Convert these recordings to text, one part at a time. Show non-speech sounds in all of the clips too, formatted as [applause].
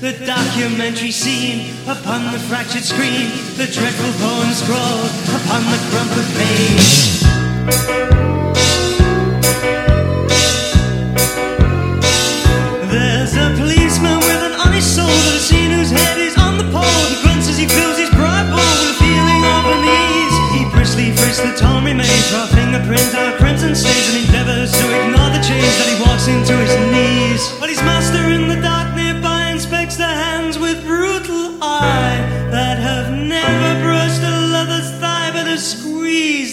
the documentary scene upon the fractured screen, the dreadful poem scrawled upon the crumpled page. There's a policeman with an honest soul that has seen whose head is on the pole. He grunts as he fills his pride bowl with a feeling of unease. He briskly frisks the torn remains for a fingerprint on a crimson stains and endeavors to ignore the change that he walks into his knees. But his master in the dark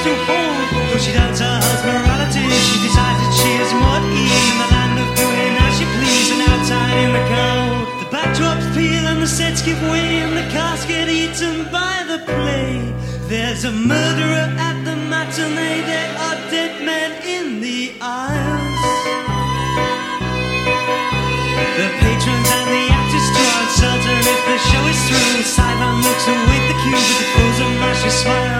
What to hold. Though she doubts her husband's morality, she decides that she is more at ease in the land of doing as she please and outside in the cold. The backdrops peel and the sets give way and the cast get eaten by the play. There's a murderer at the matinee. There are dead men in the aisles. The patrons and the actors draw uncertain if the show is through. Sideline looks await the cue with the frozen mashy smiles.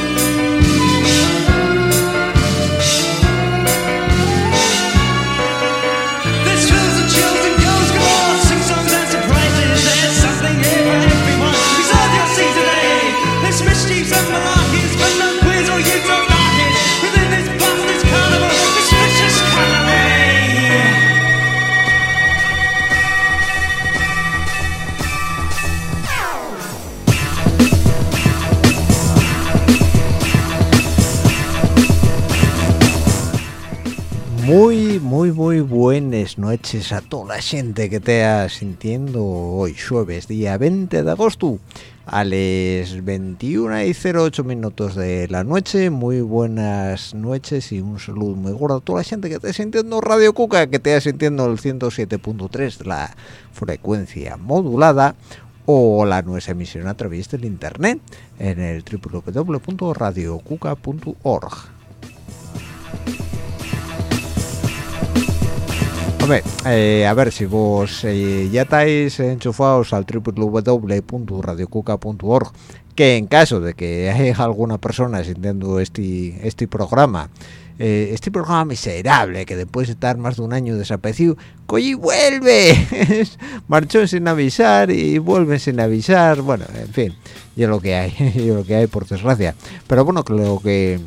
Muy, muy buenas noches a toda la gente que te sintiendo hoy jueves, día 20 de agosto, a las 21 y 08 minutos de la noche. Muy buenas noches y un saludo muy gordo a toda la gente que esté sintiendo Radio Cuca, que te sintiendo el 107.3 de la frecuencia modulada o la nuestra emisión a través del internet en el www.radiocuca.org. Hombre, eh, a ver si vos eh, ya estáis enchufados al www.radiocuca.org, que en caso de que haya alguna persona sintiendo este este programa, eh, este programa miserable que después de estar más de un año desaparecido, ¡coy vuelve! [laughs] Marchó sin avisar y vuelve sin avisar, bueno, en fin, y es lo que hay, [laughs] y es lo que hay por desgracia. Pero bueno, lo que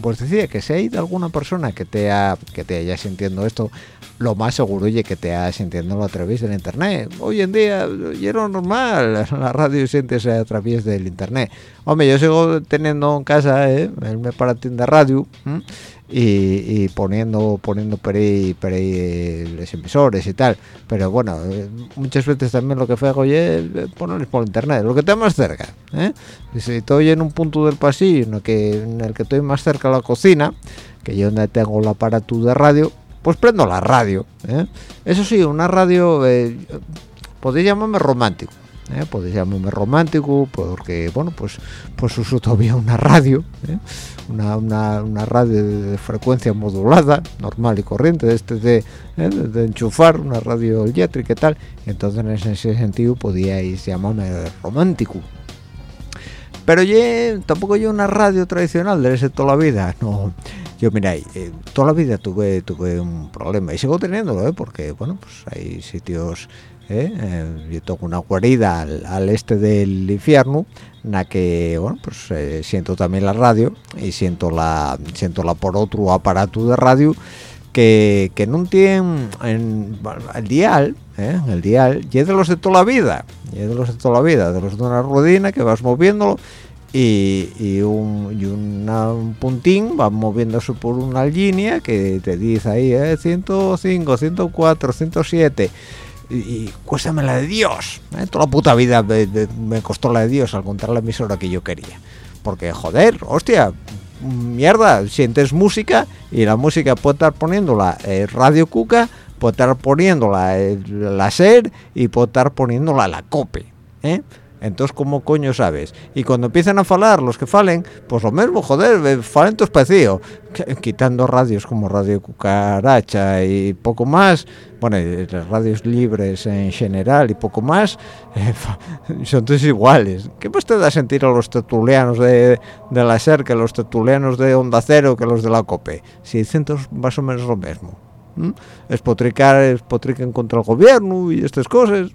pues decía que si hay alguna persona que te ha, que te haya sintiendo esto, lo más seguro es que te ha sintiéndolo a través del internet. Hoy en día ya lo normal, [laughs] la radio siéntese a través del internet. Hombre, yo sigo teniendo en casa ¿eh? el me paratín de radio. Y, poniendo poniendo por ahí, por los emisores y tal. Pero bueno, eh, muchas veces también lo que hago es eh, ponerles por internet, lo que está más cerca. ¿eh? Si estoy en un punto del pasillo en el que, estoy más cerca de la cocina, que yo donde tengo el aparato de radio, pues prendo la radio ¿eh? eso sí una radio eh, podéis llamarme romántico ¿eh? podéis llamarme romántico porque bueno pues pues uso todavía una radio ¿eh? una, una, radio de frecuencia modulada normal y corriente de este de, ¿eh? de, enchufar una radio eléctrica y tal entonces en ese sentido podíais llamarme romántico pero yo tampoco yo una radio tradicional de ese toda la vida no yo mira eh, toda la vida tuve tuve un problema y sigo teniéndolo ¿eh? porque bueno pues hay sitios ¿eh? Eh, yo tengo una guarida al, este del infierno en la que bueno pues eh, siento también la radio y siento la siento la por otro aparato de radio que, que no tiene en, el dial el dial y es de los de toda la vida y es de los de toda la vida de los de una ruedina que vas moviéndolo y, y, un, y un puntín va moviéndose por una línea que te dice ahí eh, 105, 104, 107 y, cuéstame la de Dios. ¿eh? Toda la puta vida me, costó la de Dios al contar la emisora que yo quería. Porque, joder, hostia, mierda, sientes música y la música puede estar poniéndola eh, Radio Cuca, puede estar poniéndola eh, la SER y puede estar poniéndola la COPE. ¿eh? Entonces ¿cómo coño sabes? Y cuando empiezan a falar los que falen, pues lo mismo, joder, falen tu especie, quitando radios como Radio Cucaracha y poco más, bueno, las radios libres en general y poco más, [laughs] eh, son todos iguales. ¿Qué pues te da sentir a los tertulianos de, de la SER que los tertulianos de Onda Cero que los de la COPE? Si dicen todos más o menos lo mismo. Es potricar, es potricar contra el gobierno y estas cosas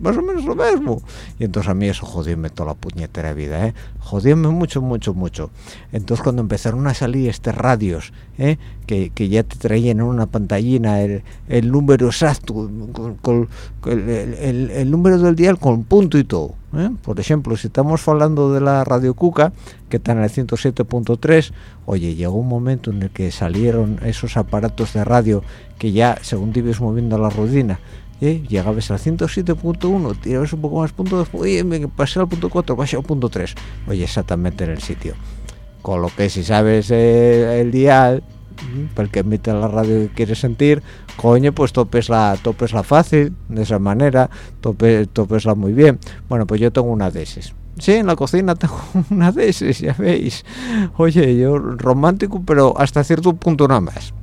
más o menos lo mismo y entonces a mí eso jodíme toda la puñetera vida ¿eh? jodíme mucho mucho mucho entonces cuando empezaron a salir estos radios ¿eh? que, que, ya te traían en una pantallina el, el número exacto con, con, el, el, el, número del dial con punto y todo ¿eh? por ejemplo si estamos hablando de la radio Cuca que está en el 107.3 oye llegó un momento en el que salieron esos aparatos de radio que ya según te ibas moviendo la rodina ¿eh? llegabas al 107.1 tirabas un poco más punto después me pasé al punto 4 pasé al punto 3 oye exactamente en el sitio con lo que si sabes eh, el dial para el que emite la radio que quieres sentir coño pues topes la topes la fácil de esa manera topes la muy bien bueno pues yo tengo una de esas Sí, en la cocina tengo [laughs] una de esas, ya veis. Oye, yo romántico, pero hasta cierto punto nada más.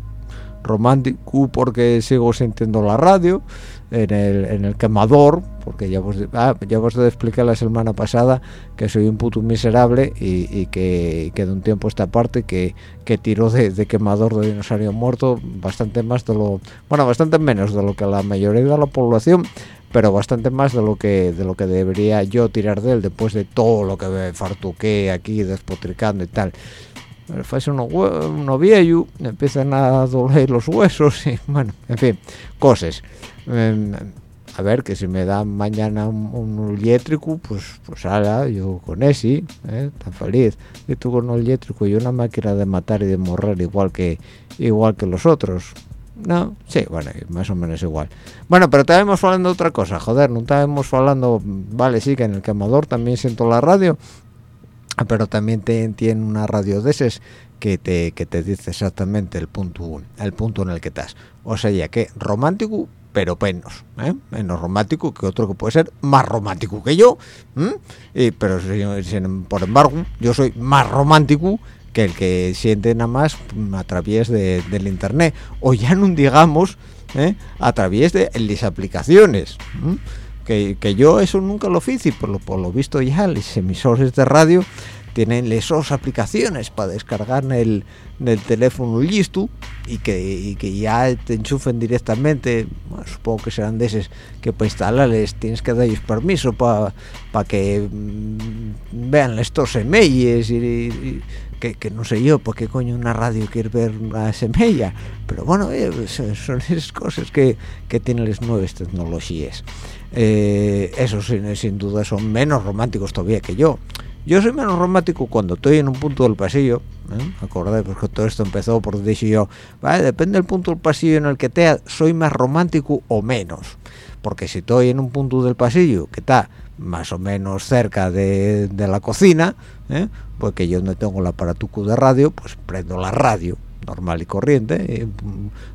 Romántico porque sigo sintiendo la radio, en el, en el quemador, porque ya vos, ah, ya vos te expliqué la semana pasada que soy un puto miserable y, que, que, de un tiempo esta parte que, que tiró de, de, quemador de dinosaurio muerto bastante más de lo, bueno, bastante menos de lo que la mayoría de la población, pero bastante más de lo que de lo que debería yo tirar de él después de todo lo que me fartuqué aquí despotricando y tal fue uno, uno viejo, empiezan a doler los huesos y [laughs] bueno, en fin, cosas. Eh, a ver, que si me dan mañana un, un eléctrico, pues pues ala, yo con ese, eh, tan feliz. Y tú con un eléctrico y una máquina de matar y de morrer igual que igual que los otros. No, sí, bueno, más o menos igual. Bueno, pero estábamos hablando de otra cosa, joder, no estábamos hablando, vale, sí, que en el quemador también siento la radio, pero también tiene una radio de esas que te, que te dice exactamente el punto el punto en el que estás o sea ya que romántico pero menos ¿eh? menos romántico que otro que puede ser más romántico que yo y, pero sin, por embargo yo soy más romántico que el que siente nada más a través de, del internet o ya no digamos ¿eh? a través de las aplicaciones que, que, yo eso nunca lo hice por lo, por lo visto ya los emisores de radio tienen esas aplicaciones para descargar en el, en el teléfono listo y que, y que ya te enchufen directamente. Bueno, supongo que serán de esos que para instalarles tienes que darles permiso para pa que mmm, vean estos emails y, y que, que, no sé yo por qué coño una radio quiere ver una semilla pero bueno eh, son esas cosas que, que tienen las nuevas tecnologías eh, esos sin, duda son menos románticos todavía que yo yo soy menos romántico cuando estoy en un punto del pasillo ¿eh? acordáis porque todo esto empezó por decir yo vale, depende del punto del pasillo en el que esté soy más romántico o menos porque si estoy en un punto del pasillo que está más o menos cerca de, de la cocina ¿eh? pues que yo no tengo el aparatuco de radio pues prendo la radio normal y corriente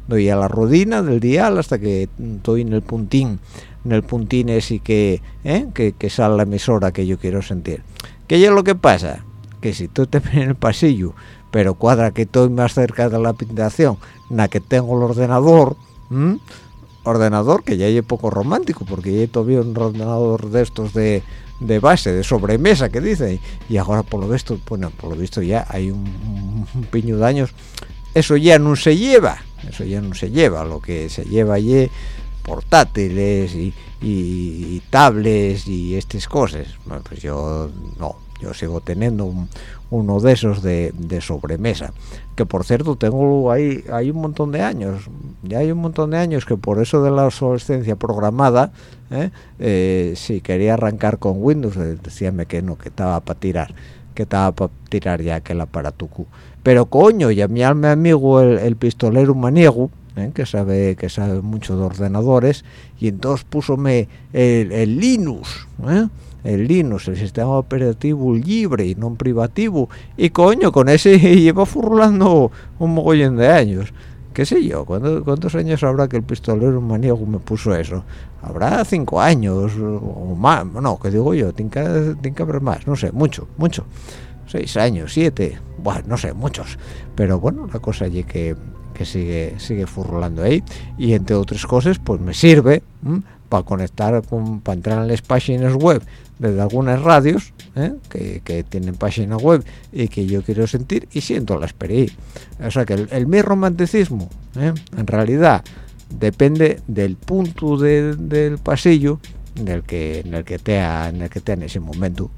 doy a la rodina del dial hasta que estoy en el puntín en el puntín ese que, que, que sale la emisora que yo quiero sentir. ¿qué es lo que pasa? que si tú te [laughs] ves en el pasillo pero cuadra que estoy más cerca de la habitación la que tengo el ordenador ordenador que ya es poco romántico porque ya todavía un ordenador de estos de, de base de sobremesa que dice y ahora por lo visto bueno por lo visto ya hay un, piño de años. Eso ya no se lleva eso ya no se lleva. Lo que se lleva allí portátiles y, y, tablets y estas cosas bueno, pues yo no yo sigo teniendo uno de esos de, sobremesa que por cierto tengo ahí hay un montón de años ya hay un montón de años que por eso de la obsolescencia programada ¿eh? Eh, si quería arrancar con Windows eh, decíame que no que estaba para tirar que estaba para tirar ya que la aparatucu pero coño llamé a mi amigo el, el pistolero maniego que sabe que sabe mucho de ordenadores y entonces púsome el, el Linux el Linux, el sistema operativo libre y no privativo, y coño, con ese [laughs] lleva furlando un mogollón de años. ¿Qué sé yo? ¿Cuántos, años habrá que el pistolero maniego me puso eso? Habrá cinco años o más, no, ¿qué digo yo? Tiene que, haber más, no sé, mucho, mucho. Seis años, siete, bueno, no sé, muchos. Pero bueno, la cosa es que, que sigue sigue furlando ahí y entre otras cosas pues me sirve para conectar con, para entrar en las páginas web de algunas radios ¿eh? que, tienen página web y que yo quiero sentir y siento la experiencia o sea que el, mi romanticismo ¿eh? en realidad depende del punto del pasillo en el que en el que te en el que te en ese momento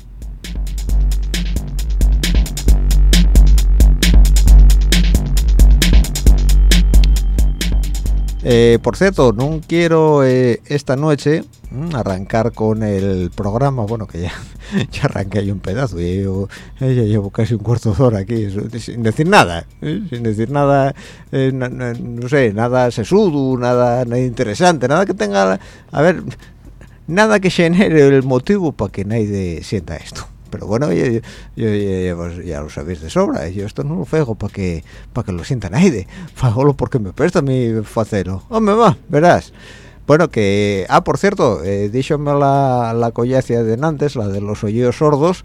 Eh, por cierto, no quiero eh, esta noche mm, arrancar con el programa, bueno, que ya, [laughs] ya arranqué ahí un pedazo, ya llevo casi un cuarto de hora aquí, sin decir nada, ¿eh? sin decir nada, no, sé, nada sesudo, nada, nada interesante, nada que tenga, a ver, nada que genere el motivo para que nadie sienta esto pero bueno yo, ya lo sabéis de sobra yo esto no lo fego para que para que lo sienta nadie. [laughs] Fagolo porque me presta mi facero hombre va verás. Bueno que ah por cierto eh, díxome la, la collacia de antes la de los oídos sordos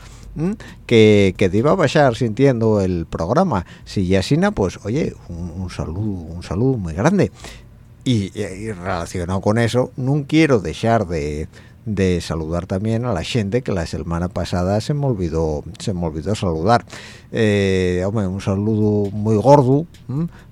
que, que te iba a bajar sintiendo el programa. Si ya sina pues oye un, saludo un saludo muy grande. Y, y, relacionado con eso no quiero dejar de, de saludar también a la gente que la semana pasada se me olvidó se me olvidó saludar eh, un saludo muy gordo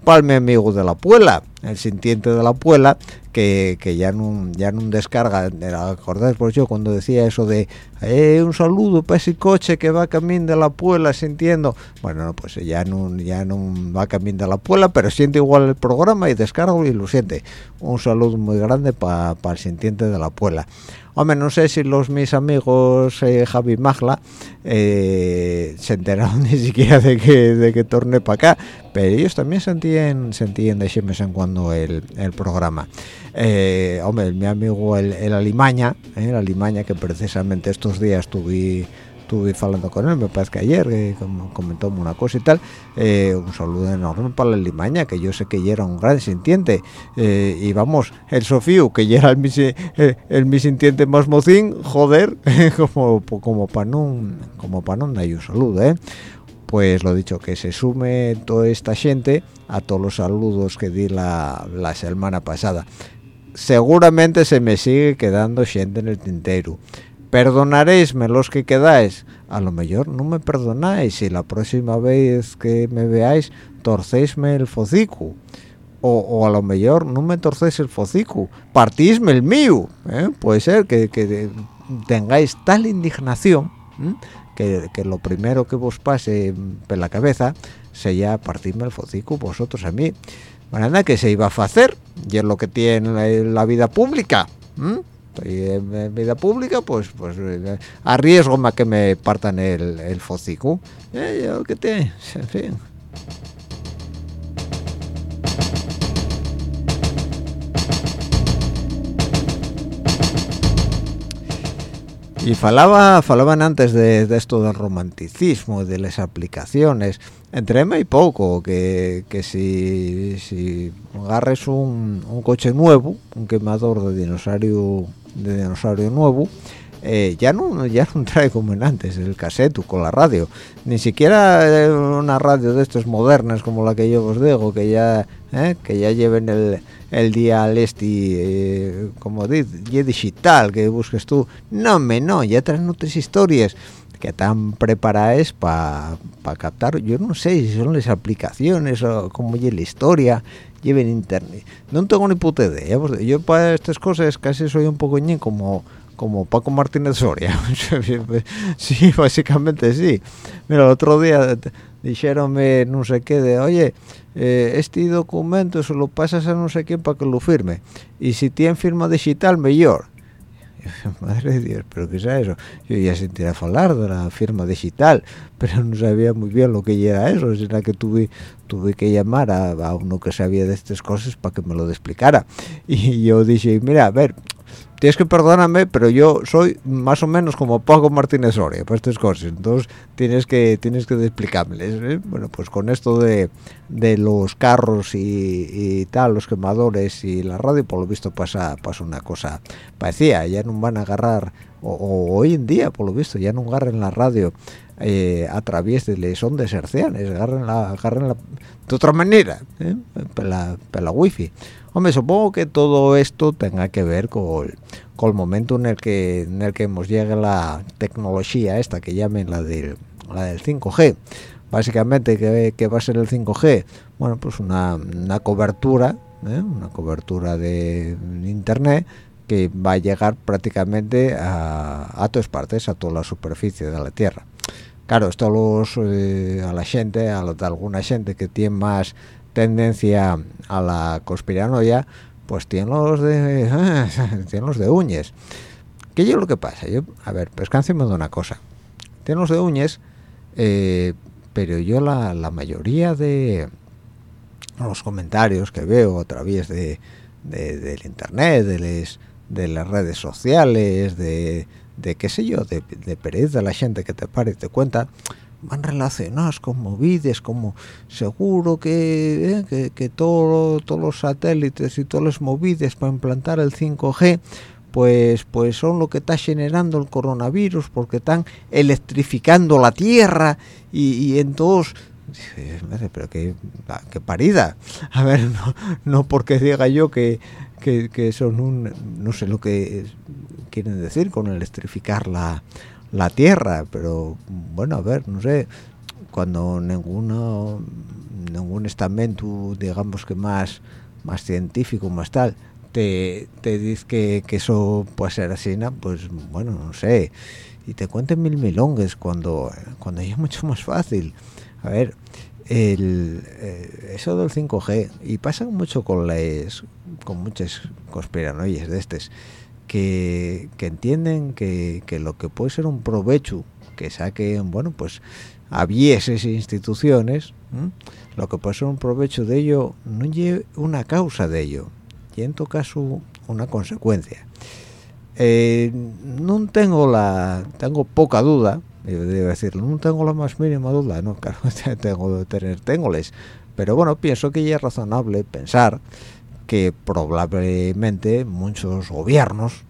para mi amigo de la puela el sintiente de la puela que, ya no ya no descarga acordáis por yo cuando decía eso de eh, un saludo para ese coche que va camino de la puela sintiendo bueno pues ya no ya no va camino de la puela pero siente igual el programa y descargo y lo siente. Un saludo muy grande para el sintiente de la puela. Hombre, no sé si los mis amigos eh, Javi Magla eh, se enteraron ni siquiera de que, de que torne para acá, pero ellos también sentían, sentían de vez en cuando el, el programa. Eh, hombre, mi amigo el, el Alimaña, el Alimaña que precisamente estos días tuve estuve hablando con él, me parece que ayer, que comentó una cosa y tal, eh, un saludo enorme para la Limaña, que yo sé que ya era un gran sintiente, eh, y vamos, el Sofío, que ya era el mi, eh, el, mi sintiente más mocín, joder, [laughs] como, como para no, como para no un saludo, ¿eh? Pues lo dicho, que se sume toda esta gente a todos los saludos que di la, la semana pasada. Seguramente se me sigue quedando gente en el tintero perdonaréisme los que quedáis a lo mejor no me perdonáis y la próxima vez que me veáis torcéisme el focico o, a lo mejor no me torcéis el focico partísme el mío ¿eh? puede ser que, tengáis tal indignación que, lo primero que vos pase por la cabeza sea partirme el focico vosotros a mí bueno, que se iba a hacer y es lo que tiene la, vida pública y en, vida pública pues pues eh, arriesgo más que me partan el, el focico eh, yo que te en fin Y falaba, falaban antes de, esto del romanticismo, de las aplicaciones. Entre y poco, que, que si, si agarres un, un, coche nuevo, un quemador de dinosaurio, de dinosaurio nuevo, eh, ya no ya no trae como en antes el cassette con la radio ni siquiera eh, una radio de estas modernas como la que yo os digo que ya eh, que ya lleven el, el dial este como dice digital que busques tú no me no ya traen otras historias que están preparadas para captar yo no sé si son las aplicaciones o cómo lleva la historia lleven internet no tengo ni puta idea yo para estas cosas casi soy un poco como como Paco Martínez Soria. [laughs] sí, básicamente sí. Mira, el otro día dijeronme no sé qué de, oye, eh, este documento se lo pasas a no sé quién para que lo firme. Y si tiene firma digital, mejor. [laughs] Madre de Dios, pero ¿qué es eso? Yo ya sentía hablar de la firma digital, pero no sabía muy bien lo que era eso, sino que tuve tuve que llamar a, a uno que sabía de estas cosas para que me lo explicara. [laughs] Y yo dije, mira, a ver, tienes que perdonarme, pero yo soy más o menos como Paco Martínez Soria para estas cosas, entonces tienes que tienes que explicármeles. ¿eh? Bueno, pues con esto de, de los carros y, tal, los quemadores y la radio, por lo visto pasa pasa una cosa parecía, ya no van a agarrar, o, hoy en día, por lo visto, ya no agarren la radio eh, a través de las ondas hercianas, agarren la, agarren la de otra manera, ¿eh? la, la wifi. Hombre, supongo que todo esto tenga que ver con, el momento en el que en el que hemos llegado la tecnología esta que llamen la del, la del 5G. Básicamente, ¿qué, va a ser el 5G? Bueno, pues una, cobertura, ¿eh? una cobertura de internet que va a llegar prácticamente a, todas partes, a toda la superficie de la Tierra. Claro, esto los, eh, a la gente, a, a alguna gente que tiene más tendencia a la conspiranoia, pues tienen los de [laughs] los de uñes. ¿Qué es lo que pasa? Yo, a ver, pues de una cosa. Tienen los de uñes, eh, pero yo la, mayoría de los comentarios que veo a través de, del internet, de, les, de las redes sociales, de, qué sé yo, de, de la gente que te pare y te cuenta, van relacionados con movides, como seguro que, eh, que, todos los satélites y todos los movides para implantar el 5G, pues, pues son lo que está generando el coronavirus, porque están electrificando la Tierra y, y entonces pero qué, qué, parida a ver [laughs] no, no porque diga yo que, que, que, son un no sé lo que quieren decir con electrificar la, la Tierra, pero bueno, a ver, no sé, cuando ninguno, ningún estamento, digamos que más, más científico, más tal, te, te dice que, que, eso puede ser así, ¿no? pues bueno, no sé, y te cuenten mil milongues cuando, cuando es mucho más fácil. A ver, el, eh, eso del 5G, y pasa mucho con las, con muchas conspiranoias de estos, que, entienden que, lo que puede ser un provecho que saquen, bueno, pues avieses instituciones, lo que puede ser un provecho de ello no lleve una causa de ello, y en todo caso una consecuencia. Eh, no tengo la, tengo poca duda, debo decirlo, no tengo la más mínima duda, no, [laughs] claro, tengo de tener, tengoles, pero bueno, pienso que ya es razonable pensar que probablemente muchos gobiernos,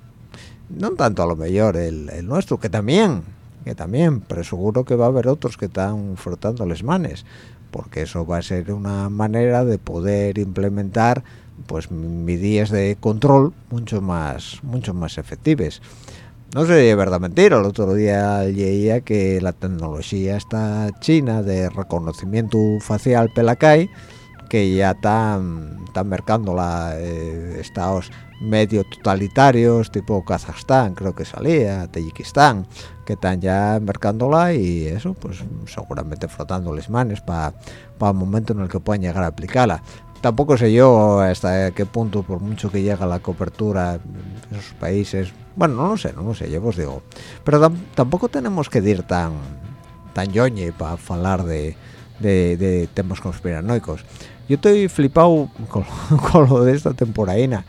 no tanto a lo mejor el, nuestro, que también, que también, pero seguro que va a haber otros que están frotando las manes, porque eso va a ser una manera de poder implementar pues medidas de control mucho más mucho más efectivas no sé es verdad mentira el otro día leía que la tecnología está china de reconocimiento facial pelacay que ya están, están mercando la, eh, estados medio totalitarios tipo Kazajstán creo que salía, Tayikistán que están ya mercándola y eso pues seguramente frotándoles manes para el momento en el que puedan llegar a aplicarla. Tampoco sé yo hasta qué punto por mucho que llega la cobertura en esos países bueno no lo sé no lo sé yo os digo. Pero tampoco tenemos que ir tan tan yoñe para hablar de, de, de temas conspiranoicos yo estoy flipado con, [laughs] lo de esta temporada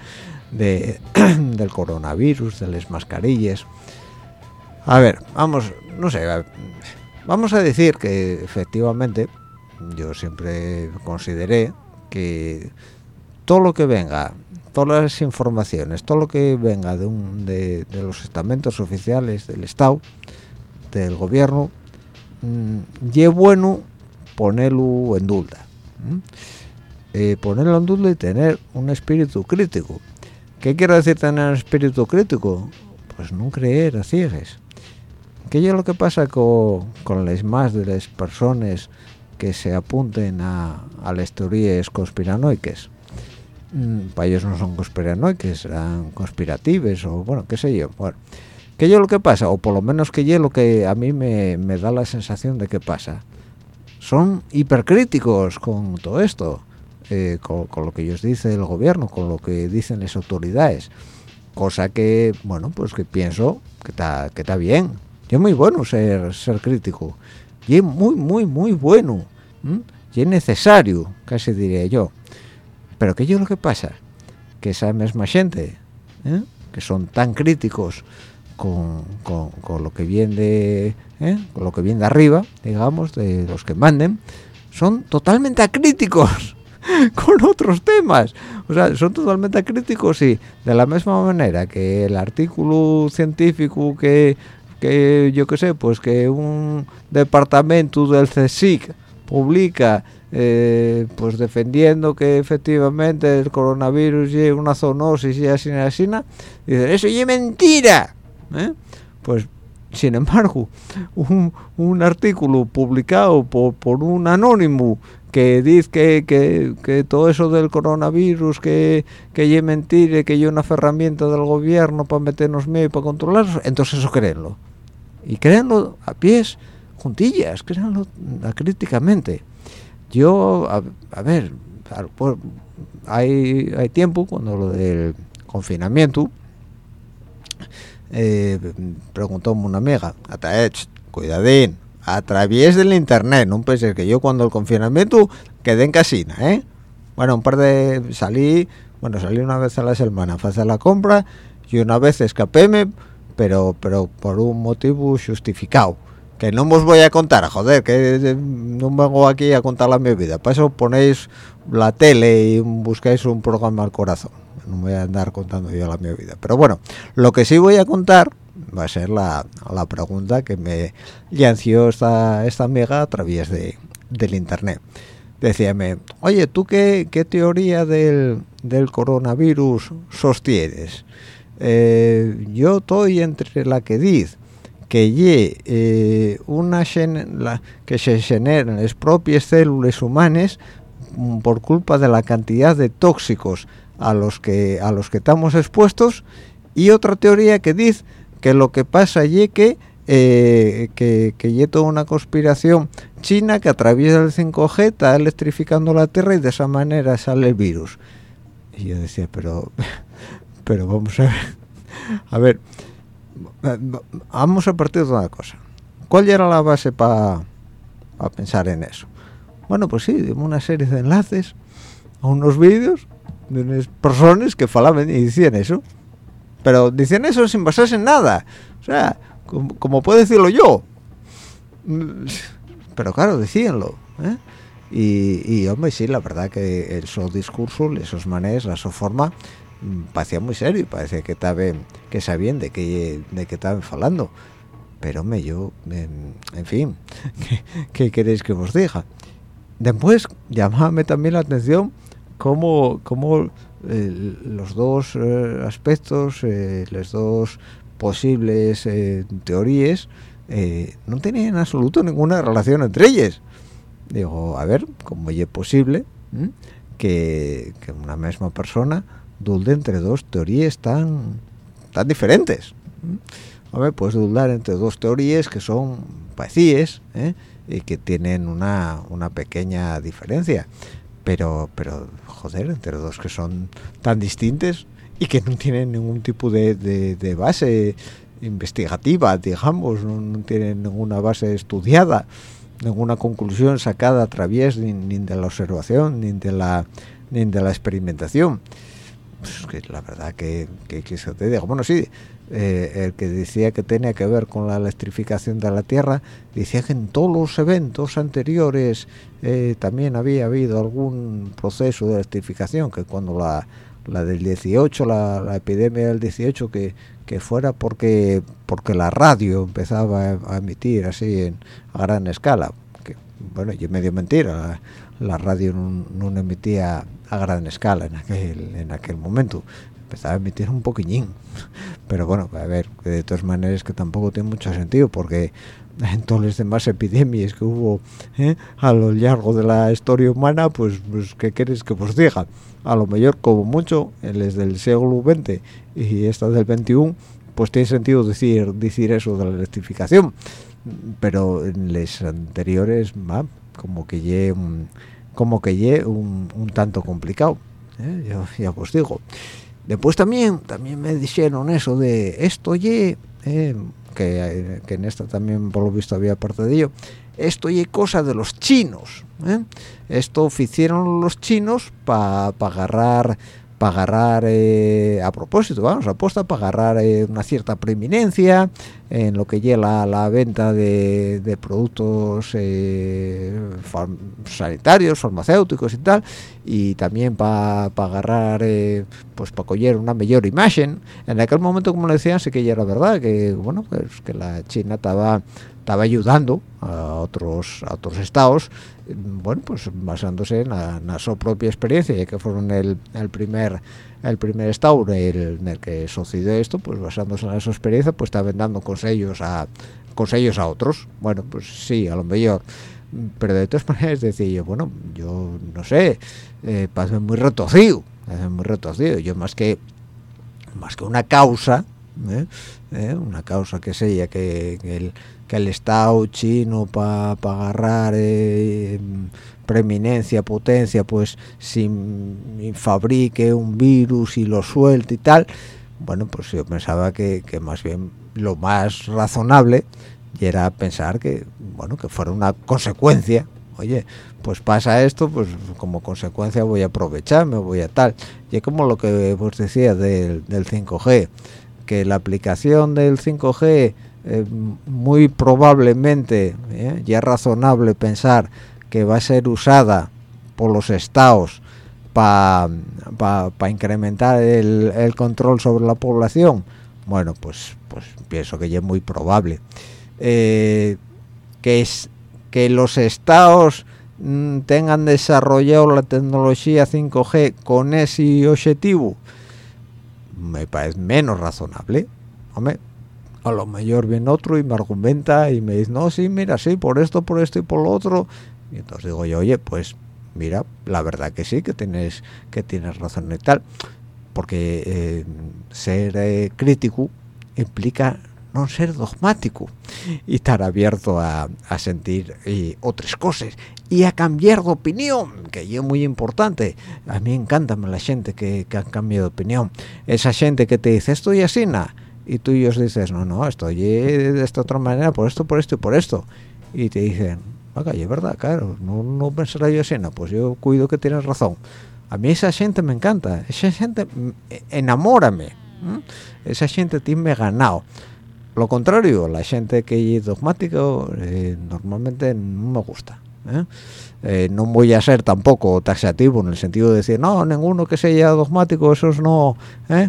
de, [clears throat] del coronavirus, de las mascarillas. A ver, vamos, no sé, vamos a decir que efectivamente yo siempre consideré que todo lo que venga, todas las informaciones, todo lo que venga de, un, de, los estamentos oficiales del Estado, del gobierno, mmm, bueno ponerlo en duda. Eh, ponerlo en duda y tener un espíritu crítico. ¿Qué quiero decir tener un espíritu crítico? Pues no creer a ciegas. ¿Qué es lo que pasa con, con las más de las personas que se apunten a, las teorías conspiranoicas? Mm, para ellos no son conspiranoicas, serán conspirativas o bueno, qué sé yo. Bueno, ¿qué es lo que pasa? O por lo menos que es lo que a mí me, me da la sensación de que pasa son hipercríticos con todo esto, eh, con, lo que ellos dice el gobierno, con lo que dicen las autoridades, cosa que, bueno, pues que pienso que está que está bien. Es muy bueno ser, ser crítico, y es muy, muy, muy bueno, y es necesario, casi diría yo. Pero que yo lo que pasa, que esa misma gente, ¿eh? que son tan críticos con, con, lo que viene de ¿eh? con lo que viene de arriba digamos de los que manden son totalmente acríticos [laughs] con otros temas o sea son totalmente acríticos y de la misma manera que el artículo científico que que yo qué sé pues que un departamento del CSIC publica eh, pues defendiendo que efectivamente el coronavirus es una zoonosis y así así dicen eso es mentira ¿eh? Pues, sin embargo, [laughs] un, artículo publicado por, un anónimo que dice que, todo eso del coronavirus, que, que es mentira, que es una herramienta del gobierno para meternos miedo y para controlarlos, entonces eso créenlo. Y créanlo a pies juntillas, créanlo críticamente. Yo, a, ver, hay, hay tiempo cuando lo del confinamiento, eh, preguntó una amiga, cuidadín, a través del internet, no pensé que yo cuando el confinamiento quedé en casina, ¿eh? Bueno, un par de... salí, bueno, salí una vez a la semana a hacer la compra y una vez escapéme, pero pero por un motivo justificado. Que no os voy a contar, joder, que no vengo aquí a contar la mi vida. Para eso ponéis la tele y buscáis un programa al corazón no voy a andar contando yo la mi vida pero bueno lo que sí voy a contar va a ser la, la pregunta que me lanzó esta, esta amiga a través de, del internet. Decíame oye tú qué, qué teoría del, del coronavirus sostienes eh, yo estoy entre la que dice que ye eh, una que se generan las propias células humanas mm, por culpa de la cantidad de tóxicos a los que a los que estamos expuestos y otra teoría que dice que lo que pasa allí que eh, que, que toda una conspiración china que atraviesa el 5G está electrificando la Tierra y de esa manera sale el virus. Y yo decía pero [laughs] pero vamos a ver a ver vamos a partir de una cosa. ¿cuál era la base para pensar en eso? bueno pues sí una serie de enlaces a unos vídeos de unas personas que falaban y decían eso pero decían eso sin basarse en nada. O sea como, puedo decirlo yo. Pero claro decíanlo ¿eh? y, y, hombre sí la verdad que esos discursos esos maneras la su forma mm, parecía muy serio parecía que que sabían de qué de qué estaban falando. Pero me yo en, fin [laughs] ¿qué, queréis que os diga después llamábame también la atención cómo, cómo eh, los dos eh, aspectos, eh, las dos posibles teorías, no tenían en absoluto ninguna relación entre ellas. Digo, a ver, ¿cómo es posible que, una misma persona dulde entre dos teorías tan, tan diferentes? A ver, puedes dudar entre dos teorías que son parecidas y que tienen una, una pequeña diferencia pero pero joder entre dos que son tan distintos y que no tienen ningún tipo de, de, base investigativa digamos no, tienen ninguna base estudiada ninguna conclusión sacada a través ni, de la observación ni de la ni de la experimentación pues que la verdad que, que, que te digo. Bueno, sí, eh, el que decía que tenía que ver con la electrificación de la Tierra, decía que en todos los eventos anteriores eh, también había habido algún proceso de electrificación, que cuando la, la del 18, la, epidemia del 18, que, que fuera porque porque la radio empezaba a emitir así en, a gran escala. Que, bueno, y medio mentira, la, la radio no, no emitía a gran escala en aquel, en aquel momento empezaba a emitir un poquillín pero bueno a ver de todas maneras que tampoco tiene mucho sentido porque en todas las demás epidemias que hubo ¿eh? a lo largo de la historia humana pues, pues qué quieres que os diga a lo mejor como mucho desde el siglo XX y esta del XXI pues tiene sentido decir decir eso de la electrificación pero en las anteriores va, como que lle un, como que lle un, un tanto complicado ¿eh? yo ya os digo después también también me dijeron eso de esto ye eh, que, que, en esta también por lo visto había parte de ello esto ye cosa de los chinos ¿eh? esto hicieron los chinos para pa agarrar para agarrar eh, a propósito vamos aposta para agarrar eh, una cierta preeminencia en lo que lleva la, la venta de, de productos eh, farm sanitarios farmacéuticos y tal y también para pa agarrar eh, pues para coger una mejor imagen. En aquel momento como le decían sí que ya era verdad que bueno pues que la China estaba estaba ayudando a otros a otros estados bueno pues basándose en, la, su propia experiencia que fueron el, el primer el primer estado en el, que sucedió esto pues basándose en su experiencia pues estaban dando consejos a consejos a otros bueno pues sí a lo mejor pero de todas maneras decía yo bueno yo no sé eh, pasé muy retorcido muy retorcido yo más que más que una causa ¿eh? ¿Eh? una causa que sea que, que el que el Estado chino para pa agarrar eh, preeminencia, potencia, pues si fabrique un virus y lo suelte y tal, bueno, pues yo pensaba que, que más bien lo más razonable era pensar que, bueno, que fuera una consecuencia oye, pues pasa esto, pues como consecuencia voy a aprovechar, me voy a tal. Y como lo que vos decía del, del 5G, que la aplicación del 5G eh, muy probablemente eh, ya es razonable pensar que va a ser usada por los estados para pa, pa incrementar el, control sobre la población bueno pues pues pienso que ya es muy probable. Eh, que es que los estados mmm, tengan desarrollado la tecnología 5G con ese objetivo me parece menos razonable hombre a lo mejor viene otro y me argumenta y me dice, no, sí, mira, sí, por esto, por esto y por lo otro. Y entonces digo yo, oye, pues mira, la verdad que sí, que tienes, que tienes razón y tal. Porque eh, ser eh, crítico implica no ser dogmático y estar abierto a, a sentir y otras cosas y a cambiar de opinión, que es muy importante. A mí encanta la gente que, que ha cambiado de opinión. Esa gente que te dice, estoy así, nada y tú y os dices, no, no, estoy de esta otra manera, por esto, por esto y por esto. Y te dicen, vaga, es verdad, claro, no, no pensará yo así, no, pues yo cuido que tienes razón. A mí esa gente me encanta, esa gente, enamórame, ¿eh? esa gente tiene ganado. Lo contrario, la gente que es dogmático, eh, normalmente no me gusta. ¿eh? Eh, no voy a ser tampoco taxativo en el sentido de decir no ninguno que sea dogmático esos no ¿eh?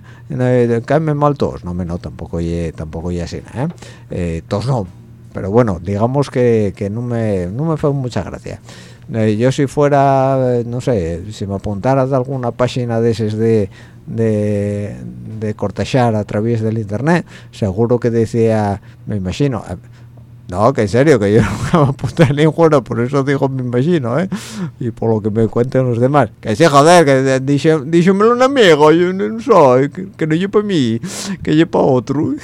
caen mal todos no no tampoco ye, tampoco ya así todos no pero bueno digamos que, que no me no me fue mucha gracia yo si fuera no sé si me apuntara de alguna página de esas de de, de cortejar a través del internet seguro que decía me imagino no, que en serio, que yo [laughs] no me apunté ni un por eso digo mi imagino, ¿eh? Y por lo que me cuentan los demás. Que sí, joder, que díxemelo un amigo, yo no soy, que, que no lleva para mí, que lleva para otro.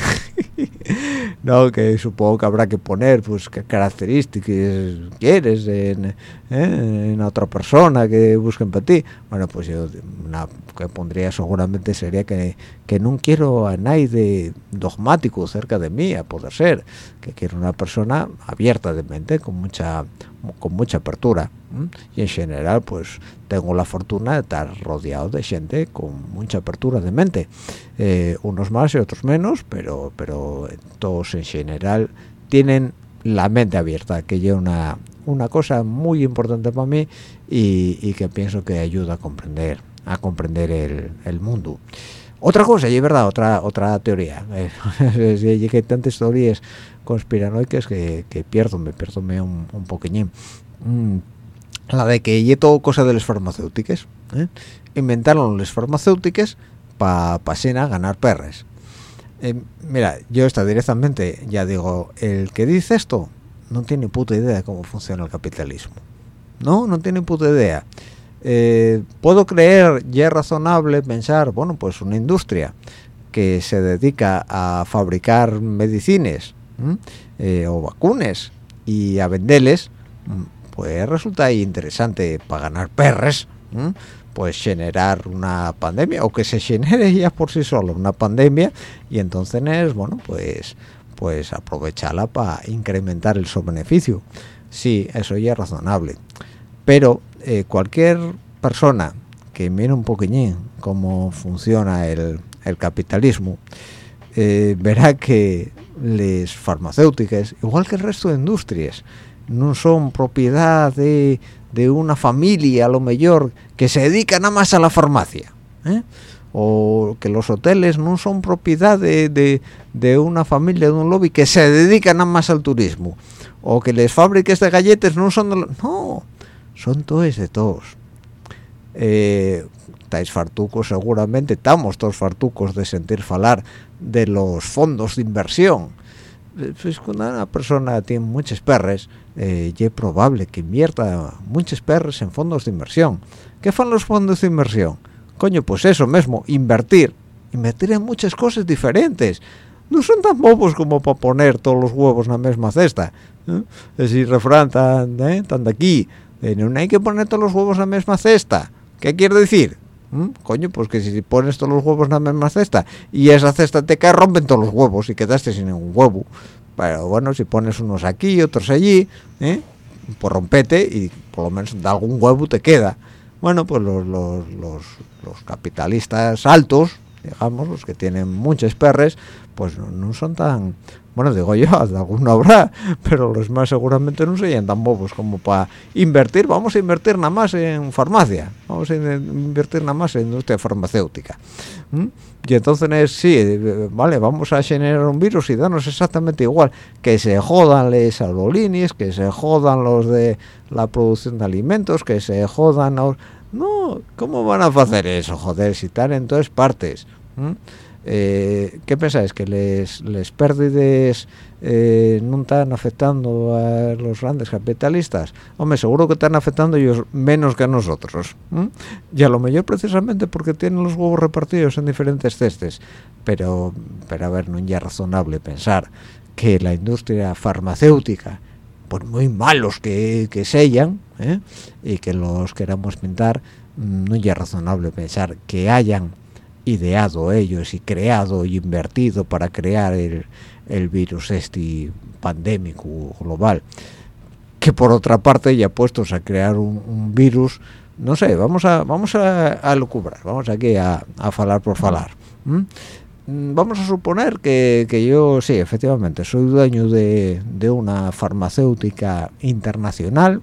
[laughs] no, que supongo que habrá que poner, pues, qué características quieres en, ¿eh? en otra persona que busquen para ti. Bueno, pues yo una que pondría seguramente sería que, que no quiero a nadie dogmático cerca de mí, a poder ser, que quiero una persona abierta de mente, con mucha con mucha apertura y en general pues tengo la fortuna de estar rodeado de gente con mucha apertura de mente. Eh, unos más y otros menos pero pero todos en general tienen la mente abierta que es una una cosa muy importante para mí y, que pienso que ayuda a comprender a comprender el, el mundo. Otra cosa y es verdad otra otra teoría. [laughs] Eh, que hay tantas teorías conspiranoicas que, que pierdo me pierdo un, un mm, la de que y todo cosa de las farmacéuticas ¿eh? inventaron las farmacéuticas para pa ganar perres. Eh, mira yo está directamente ya digo el que dice esto no tiene puta idea de cómo funciona el capitalismo. No no tiene puta idea. Eh, puedo creer ya es razonable pensar bueno pues una industria que se dedica a fabricar medicinas o vacunas y a venderles pues resulta interesante para ganar perres pues generar una pandemia o que se genere [laughs] ya por sí solo una pandemia y entonces bueno pues pues aprovecharla para incrementar el su beneficio sí eso ya es razonable pero eh, cualquier persona que mire un poquillín cómo funciona el, capitalismo eh, verá que las farmacéuticas igual que el resto de industrias. No son propiedad de, una familia a lo mejor que se dedica nada más a la farmacia ¿eh? o que los hoteles no son propiedad de, una familia de un lobby que se dedica nada más al turismo. O que las fábricas de galletas no son de no son todos de todos eh, estáis fartucos seguramente estamos todos fartucos de sentir falar de los fondos de inversión pues cuando una persona tiene muchos perres eh, es probable que invierta muchos perres en fondos de inversión ¿qué son los fondos de inversión? coño pues eso mismo invertir invertir en muchas cosas diferentes no son tan bobos como para poner todos los huevos en la misma cesta ¿eh? es decir refrán tan, ¿eh? tan de aquí no hay que poner todos los huevos en la misma cesta ¿qué quiere decir? ¿Mm? coño, pues que si pones todos los huevos en la misma cesta y esa cesta te cae, rompen todos los huevos y quedaste sin ningún huevo. Pero bueno, si pones unos aquí, otros allí, ¿eh? pues rompete y por lo menos de algún huevo te queda. Bueno, pues los, los, los, los capitalistas altos, digamos, los que tienen muchos perres, pues no son tan bueno digo yo [laughs] alguno habrá pero los más seguramente no serían tan bobos como para invertir. Vamos a invertir nada más en farmacia vamos a invertir nada más en industria farmacéutica y entonces sí vale vamos a generar un virus y darnos exactamente igual que se jodan los aerolíneas que se jodan los de la producción de alimentos que se jodan los... no cómo van a hacer eso joder si están en todas partes eh, ¿qué pensáis? ¿que les, les pérdidas eh, no están afectando a los grandes capitalistas? Hombre, seguro que están afectando ellos menos que a nosotros. Y a lo mejor precisamente porque tienen los huevos repartidos en diferentes cestes. Pero, pero a ver, no es razonable pensar que la industria farmacéutica, por muy malos que, que sellan, ¿eh? y que los queramos pintar, no es razonable pensar que hayan ideado ellos y creado y invertido para crear el, el virus este pandémico global que por otra parte ya puestos a crear un, virus no sé vamos a vamos a, a lucubrar vamos aquí a, a falar por falar vamos a suponer que, que, yo sí efectivamente soy dueño de, de una farmacéutica internacional